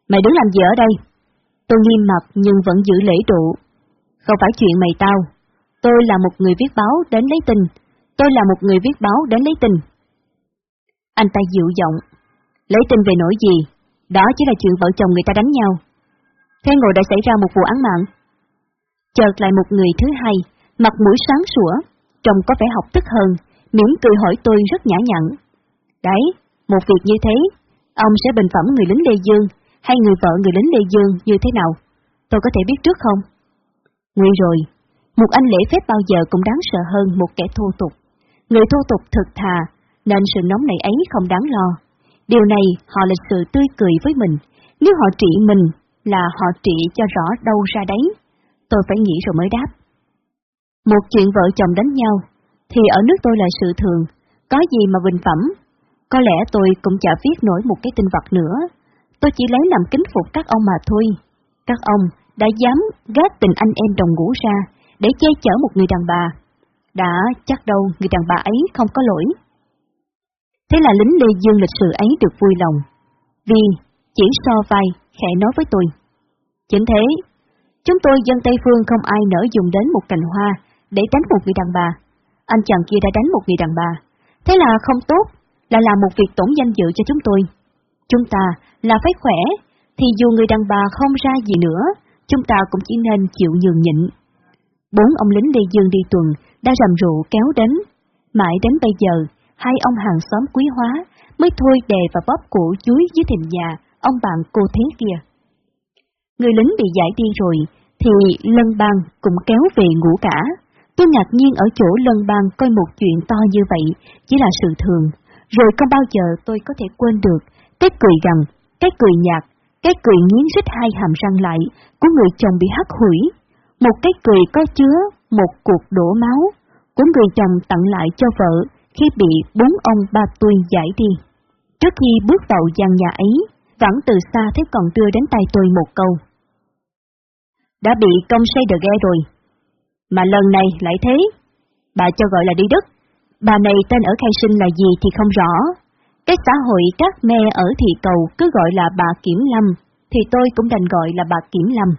mày đứng làm gì ở đây? Tôi nghiêm mặt nhưng vẫn giữ lễ độ. Không phải chuyện mày tao. Tôi là một người viết báo đến lấy tin. Tôi là một người viết báo đến lấy tin. Anh ta dịu giọng. Lấy tin về nỗi gì? Đó chỉ là chuyện vợ chồng người ta đánh nhau. Thế ngồi đã xảy ra một vụ án mạng. Chợt lại một người thứ hai, mặt mũi sáng sủa, trông có vẻ học thức hơn, mỉm cười hỏi tôi rất nhã nhặn. Đấy, một việc như thế, ông sẽ bình phẩm người lính Lê Dương, hay người vợ người lính Lê Dương như thế nào? Tôi có thể biết trước không? Nguy rồi, một anh lễ phép bao giờ cũng đáng sợ hơn một kẻ thô tục. Người thô tục thực thà, nên sự nóng nảy ấy không đáng lo. Điều này họ lịch sự tươi cười với mình, nếu họ trị mình là họ trị cho rõ đâu ra đấy. Tôi phải nghĩ rồi mới đáp. Một chuyện vợ chồng đánh nhau, thì ở nước tôi là sự thường, có gì mà bình phẩm. Có lẽ tôi cũng chả viết nổi một cái tin vật nữa, tôi chỉ lấy làm kính phục các ông mà thôi. Các ông đã dám gác tình anh em đồng ngũ ra, để che chở một người đàn bà. Đã chắc đâu người đàn bà ấy không có lỗi. Thế là lính Lê Dương lịch sự ấy được vui lòng, vì chỉ so vai, khẽ nói với tôi. Chính thế, chúng tôi dân Tây Phương không ai nỡ dùng đến một cành hoa để đánh một người đàn bà. Anh chàng kia đã đánh một người đàn bà. Thế là không tốt, là làm một việc tổn danh dự cho chúng tôi. Chúng ta là phải khỏe, thì dù người đàn bà không ra gì nữa, chúng ta cũng chỉ nên chịu nhường nhịn. Bốn ông lính Lê Dương đi tuần đã rầm rộ kéo đến. Mãi đến bây giờ, hai ông hàng xóm quý hóa mới thôi đè và bóp cổ chuối dưới thềm nhà ông bạn cô thế kia. Người lính bị giải đi rồi, thì lân bang cũng kéo về ngủ cả. Tôi ngạc nhiên ở chỗ lân bang coi một chuyện to như vậy chỉ là sự thường, rồi không bao giờ tôi có thể quên được cái cười gằn, cái cười nhạt, cái cười nghiến rít hai hàm răng lại của người chồng bị hắt hủi, một cái cười có chứa một cuộc đổ máu của người chồng tặng lại cho vợ khi bị bốn ông ba tôi giải đi. Trước khi bước vào gian nhà ấy, vẫn từ xa thấy còn đưa đến tay tôi một câu. Đã bị công say đờ ghe rồi. Mà lần này lại thế. Bà cho gọi là đi Đức. Bà này tên ở khai sinh là gì thì không rõ. Cái xã hội các me ở thị cầu cứ gọi là bà Kiểm Lâm, thì tôi cũng đành gọi là bà Kiểm Lâm.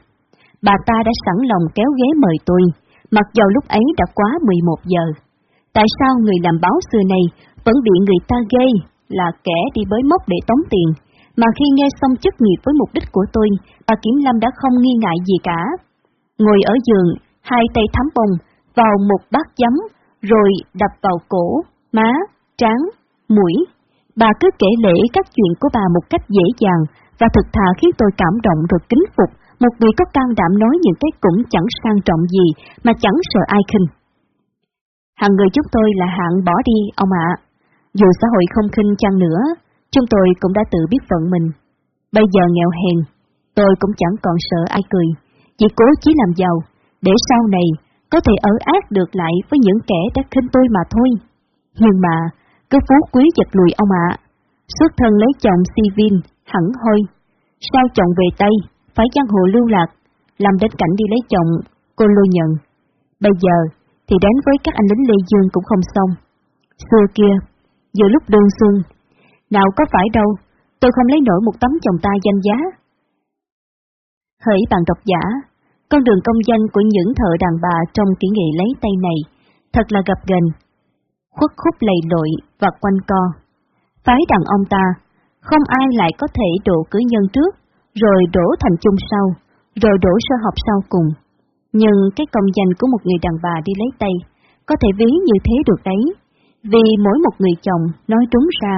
Bà ta đã sẵn lòng kéo ghế mời tôi, mặc dầu lúc ấy đã quá 11 giờ. Tại sao người làm báo xưa này vẫn bị người ta gây là kẻ đi bới mốc để tống tiền, mà khi nghe xong chức nghiệp với mục đích của tôi, bà Kiểm Lâm đã không nghi ngại gì cả. Ngồi ở giường, hai tay thắm bông, vào một bát giấm, rồi đập vào cổ, má, trán, mũi. Bà cứ kể lễ các chuyện của bà một cách dễ dàng và thực thà khiến tôi cảm động rồi kính phục một người có can đảm nói những cái cũng chẳng sang trọng gì mà chẳng sợ ai khinh. Hàng người chúng tôi là hạng bỏ đi, ông ạ. Dù xã hội không khinh chăng nữa, chúng tôi cũng đã tự biết phận mình. Bây giờ nghèo hèn, tôi cũng chẳng còn sợ ai cười, chỉ cố chí làm giàu, để sau này có thể ở ác được lại với những kẻ đã khinh tôi mà thôi. Nhưng mà, cứ phú quý giật lùi ông ạ. Xuất thân lấy chồng si viên, hẳn hoi. Sao chồng về Tây, phải giang hồ lưu lạc, làm đến cảnh đi lấy chồng, cô lôi nhận. Bây giờ, thì đến với các anh lính Lê Dương cũng không xong. Xưa kia, giữa lúc đơn xuân, nào có phải đâu, tôi không lấy nổi một tấm chồng ta danh giá. Hỡi bạn độc giả, con đường công danh của những thợ đàn bà trong kỹ nghệ lấy tay này thật là gặp gần, khuất khúc lầy lội và quanh co. Phái đàn ông ta, không ai lại có thể đổ cử nhân trước, rồi đổ thành chung sau, rồi đổ sơ học sau cùng. Nhưng cái công danh của một người đàn bà đi lấy tay, có thể ví như thế được đấy, vì mỗi một người chồng nói đúng ra,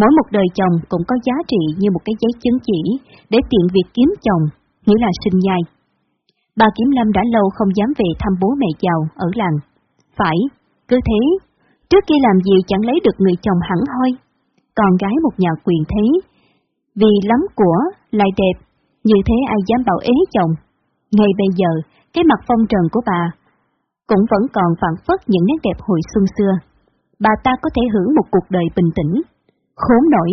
mỗi một đời chồng cũng có giá trị như một cái giấy chứng chỉ để tiện việc kiếm chồng, nghĩa là sinh nhai. Bà Kiếm Lâm đã lâu không dám về thăm bố mẹ giàu ở làng. Phải, cứ thế, trước kia làm gì chẳng lấy được người chồng hẳn hoi. Con gái một nhà quyền thế, vì lắm của, lại đẹp, như thế ai dám bảo ế chồng. Ngay bây giờ, cái mặt phong trần của bà cũng vẫn còn phản phất những nét đẹp hồi xuân xưa. Bà ta có thể hưởng một cuộc đời bình tĩnh. Khốn nổi,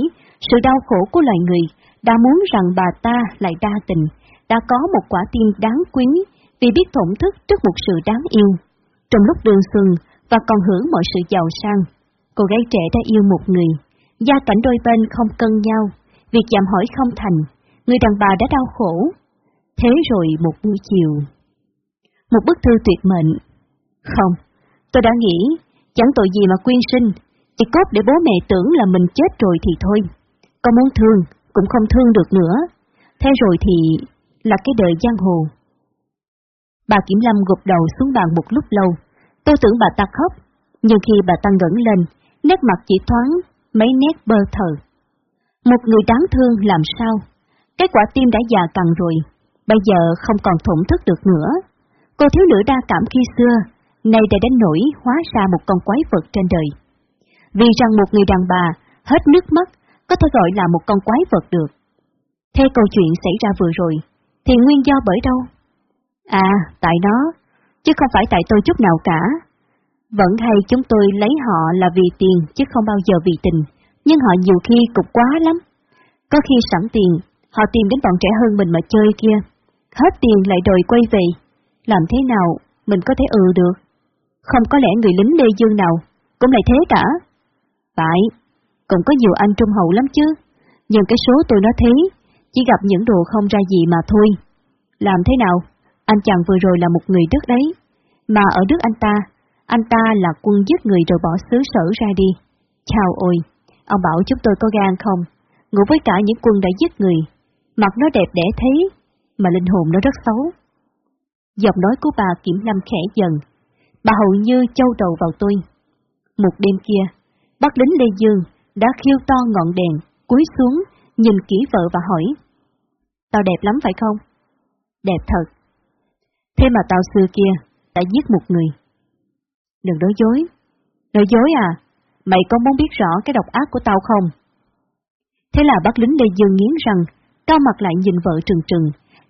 sự đau khổ của loài người đã muốn rằng bà ta lại đa tình, đã có một quả tim đáng quý vì biết thổn thức trước một sự đáng yêu. Trong lúc đường xuân và còn hưởng mọi sự giàu sang, cô gái trẻ đã yêu một người, gia cảnh đôi bên không cân nhau, việc giảm hỏi không thành, người đàn bà đã đau khổ. Thế rồi một buổi chiều. Một bức thư tuyệt mệnh. Không, tôi đã nghĩ, chẳng tội gì mà quyên sinh, chỉ cốt để bố mẹ tưởng là mình chết rồi thì thôi. con muốn thương, cũng không thương được nữa. Thế rồi thì là cái đời giang hồ. Bà Kiểm Lâm gục đầu xuống bàn một lúc lâu. Tôi tưởng bà ta khóc, nhưng khi bà ta ngẩng lên, nét mặt chỉ thoáng, mấy nét bơ thờ. Một người đáng thương làm sao? Cái quả tim đã già cằn rồi, bây giờ không còn thổn thức được nữa. Cô thiếu nữ đa cảm khi xưa, nay đã đến nỗi hóa ra một con quái vật trên đời. Vì rằng một người đàn bà, hết nước mắt, có thể gọi là một con quái vật được. Theo câu chuyện xảy ra vừa rồi, thì nguyên do bởi đâu? À, tại nó, chứ không phải tại tôi chút nào cả. Vẫn hay chúng tôi lấy họ là vì tiền chứ không bao giờ vì tình, nhưng họ nhiều khi cục quá lắm. Có khi sẵn tiền, họ tìm đến bọn trẻ hơn mình mà chơi kia. Hết tiền lại đòi quay về. Làm thế nào mình có thể ừ được? Không có lẽ người lính Lê Dương nào cũng lại thế cả. Phải, cũng có nhiều anh trung hậu lắm chứ. Nhưng cái số tôi nói thế, chỉ gặp những đồ không ra gì mà thôi. Làm thế nào? Anh chàng vừa rồi là một người Đức đấy. Mà ở Đức anh ta, anh ta là quân giết người rồi bỏ xứ sở ra đi. Chào ôi, ông bảo chúng tôi có gan không? Ngủ với cả những quân đã giết người. Mặt nó đẹp đẽ thế, mà linh hồn nó rất xấu. Giọng nói của bà Kiểm Lâm khẽ dần. Bà hầu như châu đầu vào tôi. Một đêm kia, bác lính Lê Dương đã khiêu to ngọn đèn, cúi xuống, nhìn kỹ vợ và hỏi. Tao đẹp lắm phải không? Đẹp thật. Thế mà tao xưa kia đã giết một người. Đừng nói dối. Nói dối à? Mày có muốn biết rõ cái độc ác của tao không? Thế là bác lính Lê Dương nghiến rằng, cao mặt lại nhìn vợ trừng trừng.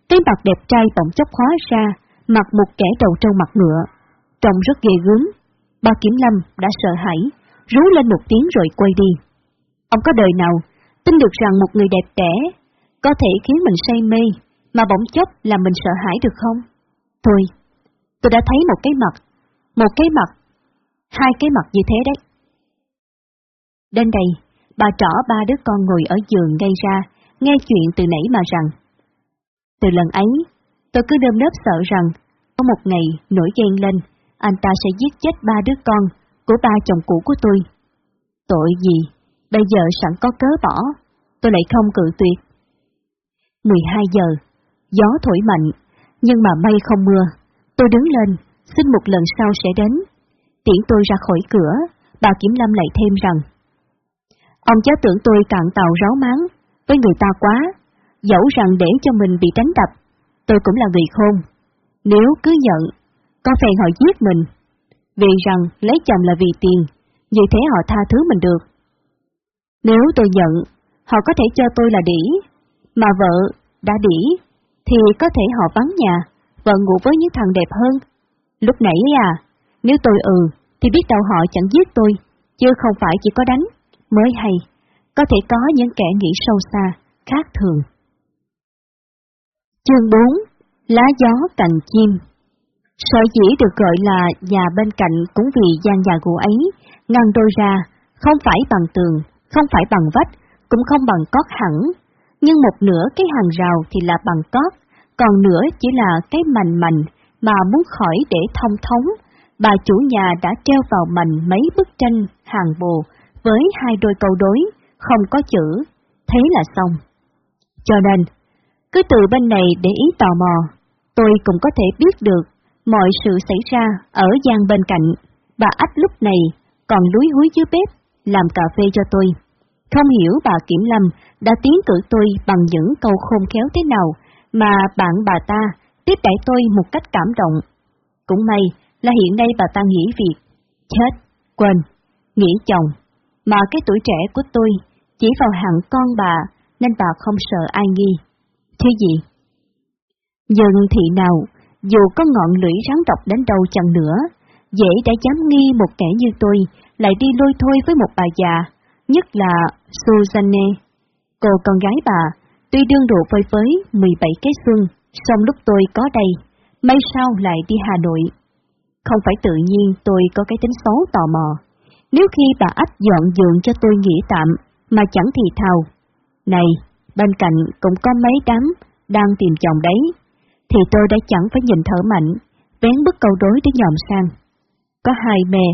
Cái mặt đẹp trai bỗng chốc khóa ra, mặc một kẻ đầu trâu mặt ngựa. Trông rất ghê gớm. Bà Kiểm Lâm đã sợ hãi, rú lên một tiếng rồi quay đi. Ông có đời nào tin được rằng một người đẹp đẽ có thể khiến mình say mê, mà bỗng chốc làm mình sợ hãi được không? Thôi, tôi đã thấy một cái mặt, một cái mặt, hai cái mặt như thế đấy. Đến đây, bà trỏ ba đứa con ngồi ở giường ngay ra, nghe chuyện từ nãy mà rằng. Từ lần ấy, tôi cứ đơm nớp sợ rằng, có một ngày nổi ghen lên, anh ta sẽ giết chết ba đứa con của ba chồng cũ của tôi. Tội gì, bây giờ sẵn có cớ bỏ, tôi lại không cự tuyệt. 12 giờ, gió thổi mạnh, nhưng mà mây không mưa. Tôi đứng lên, xin một lần sau sẽ đến. Tiễn tôi ra khỏi cửa, bà Kiểm Lâm lại thêm rằng, Ông cháu tưởng tôi cạn tàu ráo máng với người ta quá, dẫu rằng để cho mình bị đánh đập, tôi cũng là người khôn. Nếu cứ nhận, có phèn họ giết mình, vì rằng lấy chồng là vì tiền, như thế họ tha thứ mình được. Nếu tôi nhận, họ có thể cho tôi là đỉ, mà vợ đã đỉ, thì có thể họ vắng nhà, vợ ngủ với những thằng đẹp hơn. Lúc nãy à, nếu tôi ừ, thì biết đâu họ chẳng giết tôi, chứ không phải chỉ có đánh, mới hay, có thể có những kẻ nghĩ sâu xa, khác thường. Chương 4 Lá gió cành chim Sở dĩ được gọi là nhà bên cạnh cũng vì gian nhà gỗ ấy, ngăn đôi ra, không phải bằng tường, không phải bằng vách, cũng không bằng cót hẳn, nhưng một nửa cái hàng rào thì là bằng cót, còn nửa chỉ là cái mành mành mà muốn khỏi để thông thống. Bà chủ nhà đã treo vào mành mấy bức tranh hàng bồ với hai đôi câu đối, không có chữ, thế là xong. Cho nên, cứ từ bên này để ý tò mò, tôi cũng có thể biết được mọi sự xảy ra ở gian bên cạnh. Bà ách lúc này còn lúi húi dưới bếp, làm cà phê cho tôi. Không hiểu bà Kiểm Lâm đã tiến cử tôi bằng những câu khôn khéo thế nào mà bạn bà ta tiếp đãi tôi một cách cảm động. Cũng may là hiện nay bà ta nghỉ việc. Chết, quên, nghỉ chồng. Mà cái tuổi trẻ của tôi chỉ vào hạng con bà nên bà không sợ ai nghi. Thứ gì? Dân thị nào, dù có ngọn lưỡi rắn độc đến đâu chẳng nữa, dễ đã dám nghi một kẻ như tôi lại đi lôi thôi với một bà già, nhất là Susanne. Cô con gái bà, tuy đương độ phơi phới 17 cái xuân, song lúc tôi có đây, may sao lại đi Hà Nội. Không phải tự nhiên tôi có cái tính xấu tò mò. Nếu khi bà ách dọn giường cho tôi nghỉ tạm, mà chẳng thì thào. Này, bên cạnh cũng có mấy đám đang tìm chồng đấy, thì tôi đã chẳng phải nhìn thở mạnh, vén bức câu đối để nhòm sang. Có hai me,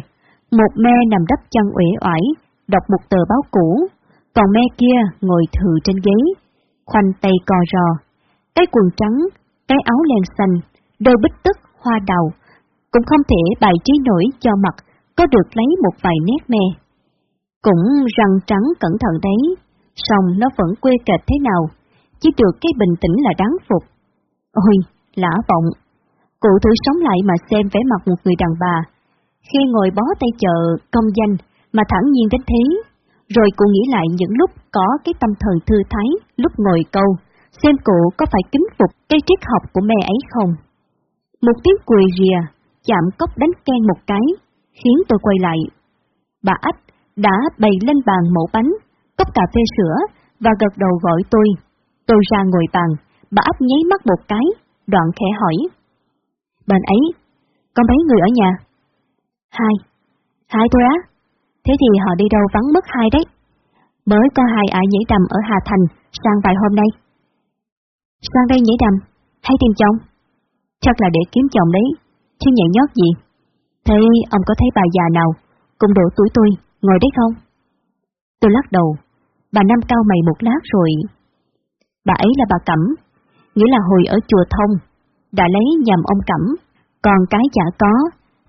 một me nằm đắp chân uể oải, đọc một tờ báo cũ, còn me kia ngồi thừ trên ghế, khoanh tay cò rò. Cái quần trắng, cái áo len xanh, đôi bích tức, hoa đầu, cũng không thể bài trí nổi cho mặt có được lấy một vài nét me. Cũng răng trắng cẩn thận đấy, song nó vẫn quê kệch thế nào, chỉ được cái bình tĩnh là đáng phục. Ôi, lã vọng! Cụ thử sống lại mà xem vẻ mặt một người đàn bà. Khi ngồi bó tay chờ công danh mà thẳng nhiên đến thế, rồi cụ nghĩ lại những lúc có cái tâm thần thư thái lúc ngồi câu, xem cụ có phải kính phục cái triết học của mẹ ấy không. Một tiếng cười rìa, chạm cốc đánh ken một cái, khiến tôi quay lại. Bà Ách đã bày lên bàn mẫu bánh, cốc cà phê sữa và gật đầu gọi tôi. Tôi ra ngồi bàn, bà ấp nháy mắt một cái, đoạn khẽ hỏi. Bạn ấy, có mấy người ở nhà? Hai. Hai thôi á? Thế thì họ đi đâu vắng mất hai đấy. Mới có hai ả nhảy đầm ở Hà Thành sang vài hôm nay. Sang đây nhảy đầm, hay tìm chồng? Chắc là để kiếm chồng đấy, chứ nhảy nhót gì. Thế ông có thấy bà già nào cùng độ tuổi tôi ngồi đấy không? Tôi lắc đầu, bà Năm cao mày một lát rồi. Bà ấy là bà Cẩm, nghĩa là hồi ở chùa Thông, đã lấy nhầm ông Cẩm, còn cái chả có,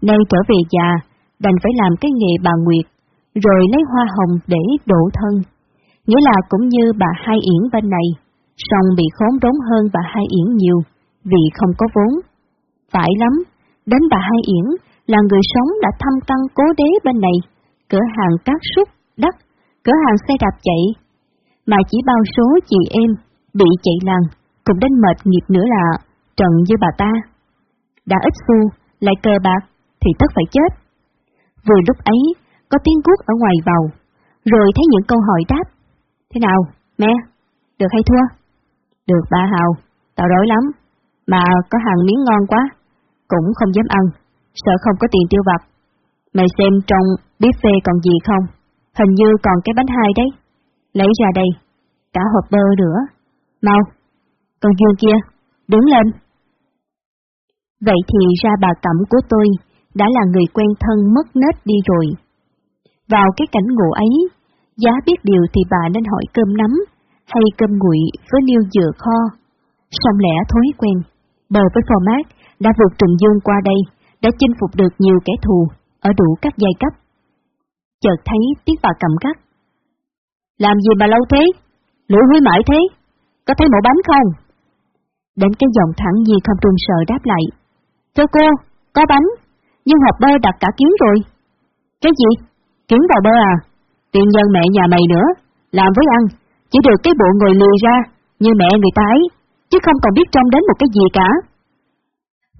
nay trở về già, đành phải làm cái nghề bà Nguyệt, rồi lấy hoa hồng để độ thân. Nghĩa là cũng như bà Hai Yển bên này, song bị khốn đốn hơn bà Hai Yển nhiều, vì không có vốn. Phải lắm, đến bà Hai Yển là người sống đã thăm căn cố đế bên này, cửa hàng cát súc, đất, cửa hàng xe đạp chạy, mà chỉ bao số chị em bị chạy làng, cũng đến mệt nghiệp nữa là trận với bà ta. Đã ít xu, lại cờ bạc, thì tất phải chết. Vừa lúc ấy, có tiếng quốc ở ngoài vào, rồi thấy những câu hỏi đáp. Thế nào, mẹ? Được hay thua? Được ba Hào, tao đói lắm, mà có hàng miếng ngon quá, cũng không dám ăn, sợ không có tiền tiêu vặt. Mày xem trong buffet còn gì không? Hình như còn cái bánh hai đấy. Lấy ra đây, cả hộp bơ nữa. Mau, Con Dương kia, đứng lên. Vậy thì ra bà cẩm của tôi đã là người quen thân mất nết đi rồi. Vào cái cảnh ngộ ấy, giá biết điều thì bà nên hỏi cơm nắm hay cơm nguội với niêu dừa kho. Xong lẽ thói quen, bờ với format đã vượt trùng dương qua đây, đã chinh phục được nhiều kẻ thù ở đủ các giai cấp. Chợt thấy tiếng bà cầm gắt. Làm gì mà lâu thế? Lửa húi mãi thế? Có thấy mẫu bánh không? Đến cái giọng thẳng gì không trung sợ đáp lại. Thưa cô, có bánh, nhưng hộp bơ đặt cả kiến rồi. Cái gì? Kiến vào bơ à? Tiền nhân mẹ nhà mày nữa, làm với ăn, chỉ được cái bộ người lười ra, như mẹ người ta ấy, chứ không còn biết trông đến một cái gì cả.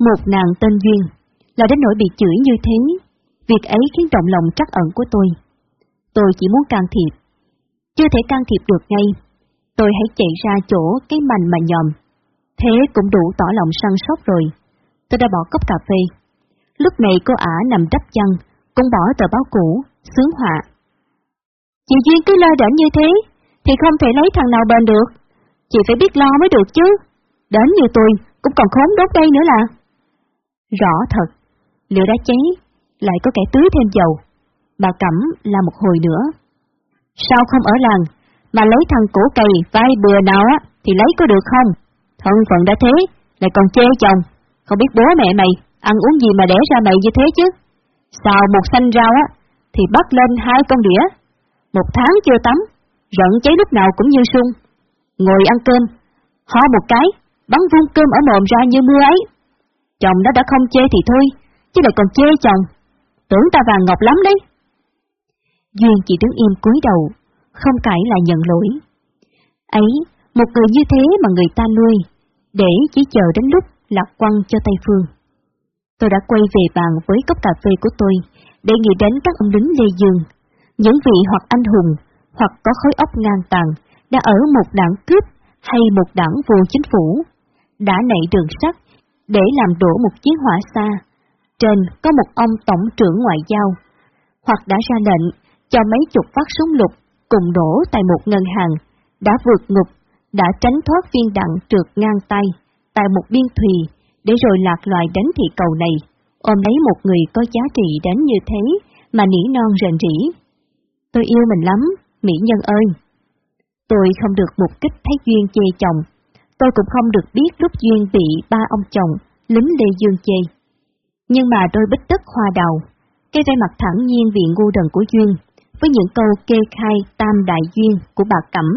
Một nàng tên Duyên, là đến nỗi bị chửi như thế, việc ấy khiến động lòng trắc ẩn của tôi. Tôi chỉ muốn can thiệp, chưa thể can thiệp được ngay, tôi hãy chạy ra chỗ cái mành mà nhòm. Thế cũng đủ tỏ lòng săn sóc rồi. Tôi đã bỏ cốc cà phê. Lúc này cô ả nằm đắp chân, cũng bỏ tờ báo cũ, sướng họa. Chị Duyên cứ lơ đễnh như thế, thì không thể lấy thằng nào bền được. Chị phải biết lo mới được chứ. Đến như tôi, cũng còn khốn đốt đây nữa là. Rõ thật, lửa đã cháy, lại có kẻ tưới thêm dầu. Bà Cẩm là một hồi nữa. Sao không ở làng, mà lấy thằng cổ cày vai bừa nào á, thì lấy có được không? Thân phận đã thế, lại còn chê chồng, không biết bố mẹ mày ăn uống gì mà đẻ ra mày như thế chứ. Xào một xanh rau á, thì bắt lên hai con đĩa. Một tháng chưa tắm, rận cháy lúc nào cũng như sung. Ngồi ăn cơm, ho một cái, bắn vung cơm ở mồm ra như mưa ấy. Chồng nó đã không chê thì thôi, chứ lại còn chê chồng. Tưởng ta vàng ngọc lắm đấy. Duyên chỉ đứng im cúi đầu, không cãi lại nhận lỗi. Ấy, một người như thế mà người ta nuôi, để chỉ chờ đến lúc lạc quăng cho Tây Phương. Tôi đã quay về bàn với cốc cà phê của tôi, để nghĩ đến các ông lính Lê Dương, những vị hoặc anh hùng, hoặc có khối óc ngang tàn, đã ở một đảng cướp hay một đảng vô chính phủ, đã nảy đường sắt để làm đổ một chiến hỏa xa. Trên có một ông tổng trưởng ngoại giao, hoặc đã ra lệnh cho mấy chục phát súng lục cùng đổ tại một ngân hàng, đã vượt ngục, đã tránh thoát viên đạn trượt ngang tay tại một biên thùy, để rồi lạc loài đánh thị cầu này, ôm lấy một người có giá trị đến như thế mà nỉ non rền rỉ. Tôi yêu mình lắm, mỹ nhân ơi! Tôi không được mục kích thấy Duyên chê chồng, tôi cũng không được biết lúc Duyên bị ba ông chồng, lính Lê Dương chê. Nhưng mà tôi bích tức hoa đầu, cái vẻ mặt thẳng nhiên viện ngu đần của Duyên, với những câu kê khai tam đại duyên của bà Cẩm.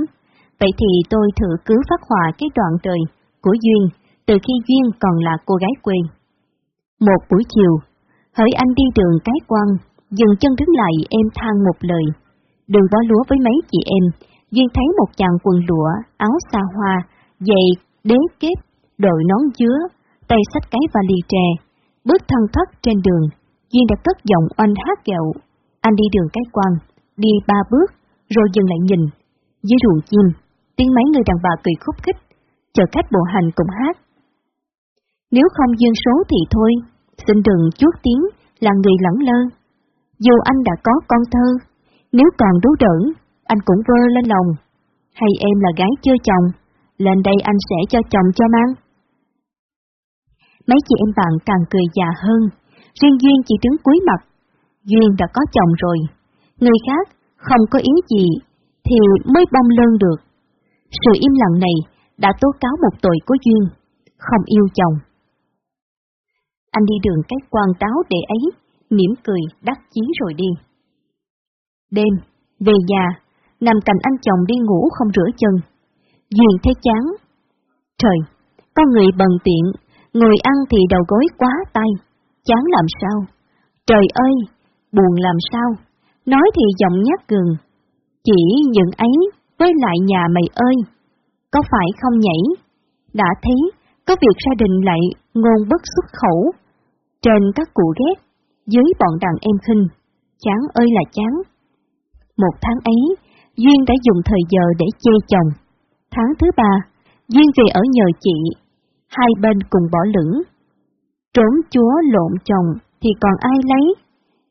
Vậy thì tôi thử cứ phát họa cái đoạn đời của Duyên từ khi Duyên còn là cô gái quê. Một buổi chiều, hỡi anh đi đường cái quan, dừng chân đứng lại em than một lời. Đường bó lúa với mấy chị em, Duyên thấy một chàng quần lụa, áo xa hoa, giày, đế kép, đội nón dứa, tay sách cái và lì trè, bước thân thất trên đường, Duyên đã cất giọng oanh hát gạo. Anh đi đường cái quan, đi ba bước, rồi dừng lại nhìn. Dưới ruộng chim, tiếng mấy người đàn bà cười khúc khích, chờ khách bộ hành cùng hát. Nếu không duyên số thì thôi, xin đừng chuốt tiếng là người lẳng lơ. Dù anh đã có con thơ, nếu còn đú đỡn, anh cũng vơ lên lòng. Hay em là gái chưa chồng, lên đây anh sẽ cho chồng cho mang. Mấy chị em bạn càng cười già hơn, riêng Duyên chỉ đứng cuối mặt. Duyên đã có chồng rồi, người khác không có ý gì thì mới bông lơn được. Sự im lặng này đã tố cáo một tội của Duyên, không yêu chồng. Anh đi đường cái quan táo để ấy, mỉm cười, đắc chí rồi đi. Đêm, về nhà, nằm cạnh anh chồng đi ngủ không rửa chân. Duyên thấy chán. Trời, con người bần tiện, ngồi ăn thì đầu gối quá tay, chán làm sao? Trời ơi, buồn làm sao? Nói thì giọng nhát gừng. Chỉ những ấy với lại nhà mày ơi, có phải không nhảy? Đã thấy, có việc gia đình lại ngôn bất xuất khẩu, trên các cụ ghét, dưới bọn đàn em khinh, chán ơi là chán. Một tháng ấy, Duyên đã dùng thời giờ để chê chồng. Tháng thứ ba, Duyên về ở nhờ chị, hai bên cùng bỏ lửng. Trốn chúa lộn chồng thì còn ai lấy?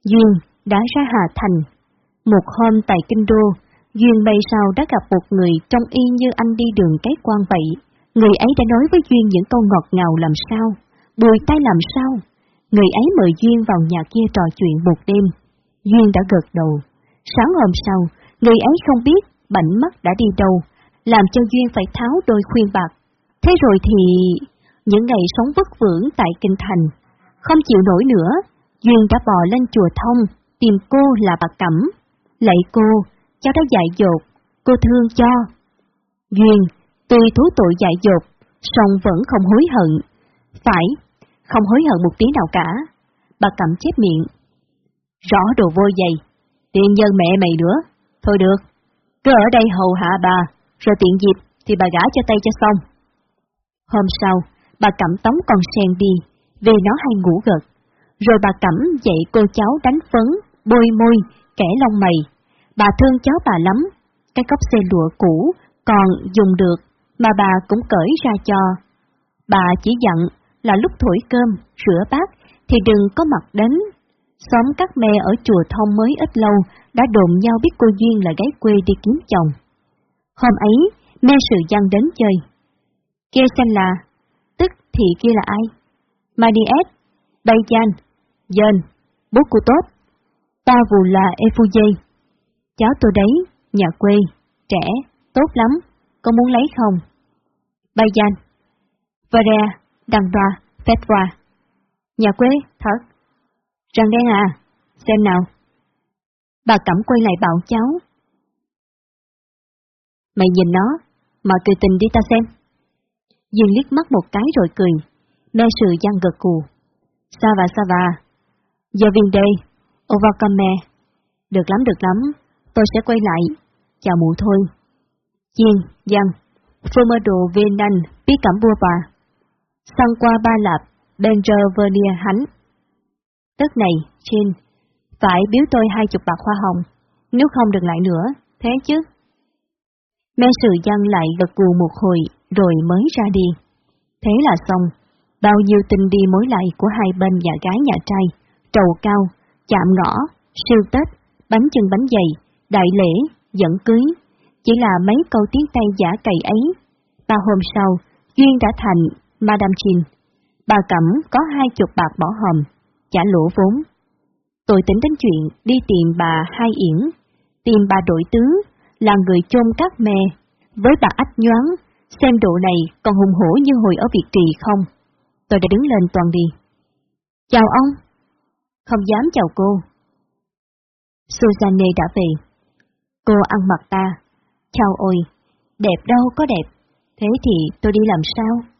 Duyên đã ra Hà Thành. Một hôm tại Kinh Đô, Duyên bay sau đã gặp một người trông y như anh đi đường cái quan vậy. Người ấy đã nói với Duyên những câu ngọt ngào làm sao, bùi tay làm sao, Người ấy mời Duyên vào nhà kia trò chuyện một đêm. Duyên đã gật đầu. Sáng hôm sau, người ấy không biết bệnh mắt đã đi đâu, làm cho Duyên phải tháo đôi khuyên bạc. Thế rồi thì... Những ngày sống vất vưởng tại Kinh Thành, không chịu nổi nữa, Duyên đã bò lên chùa thông, tìm cô là bà Cẩm. Lạy cô, cháu đã dạy dột, cô thương cho. Duyên, tuy thú tội dạy dột, song vẫn không hối hận. Phải, không hối hận một tí nào cả. Bà cẩm chép miệng. Rõ đồ vô dày, tiện nhân mẹ mày nữa. Thôi được, cứ ở đây hầu hạ bà, rồi tiện dịp thì bà gả cho tay cho xong. Hôm sau, bà cẩm tống con sen đi, vì nó hay ngủ gật. Rồi bà cẩm dạy cô cháu đánh phấn, bôi môi, kẻ lông mày. Bà thương cháu bà lắm, cái cốc xe lụa cũ còn dùng được, mà bà cũng cởi ra cho. Bà chỉ dặn là lúc thổi cơm, rửa bát, thì đừng có mặt đến. Xóm các me ở chùa thông mới ít lâu đã đồn nhau biết cô Duyên là gái quê đi kiếm chồng. Hôm ấy, me sự văn đến chơi. kêu xanh là, thì kia là ai? Maniet, Bay Yen, bố của tốt. Ta vù là Efujay. Cháu tôi đấy, nhà quê, trẻ, tốt lắm, có muốn lấy không? Bay Vare, Đằng Đăng Đoa, Nhà quê, thật. Răng đen à, xem nào. Bà Cẩm quay lại bảo cháu. Mày nhìn nó, mà cười tình đi ta xem. Dương liếc mắt một cái rồi cười, mê sự gian gật cù. Sa và sa và. Giờ viên đây, overcome. Được lắm, được lắm, tôi sẽ quay lại. Chào mụ thôi. Chiên, Giang, Phô mơ đồ viên nanh, biết cảm bua bà. sang qua ba lạp, Benjervernia Hánh. Tất này, Chiên, phải biếu tôi hai chục bạc hoa hồng, nếu không đừng lại nữa, thế chứ. Mê sự dân lại gật cù một hồi, rồi mới ra đi. Thế là xong, bao nhiêu tình đi mối lại của hai bên nhà gái nhà trai, trầu cao, chạm ngõ, siêu tết, bánh chân bánh dày, đại lễ, dẫn cưới, chỉ là mấy câu tiếng tay giả cày ấy. Ba hôm sau, Duyên đã thành Madame Chin. Bà Cẩm có hai chục bạc bỏ hòm, trả lỗ vốn. Tôi tính đến chuyện đi tìm bà Hai Yển, tìm bà đội tứ, là người chôn các mè với bà ách nhoáng, xem độ này còn hùng hổ như hồi ở Việt Trì không. Tôi đã đứng lên toàn đi. Chào ông. Không dám chào cô. Susanne đã về. Cô ăn mặc ta. Chào ôi, đẹp đâu có đẹp. Thế thì tôi đi làm sao?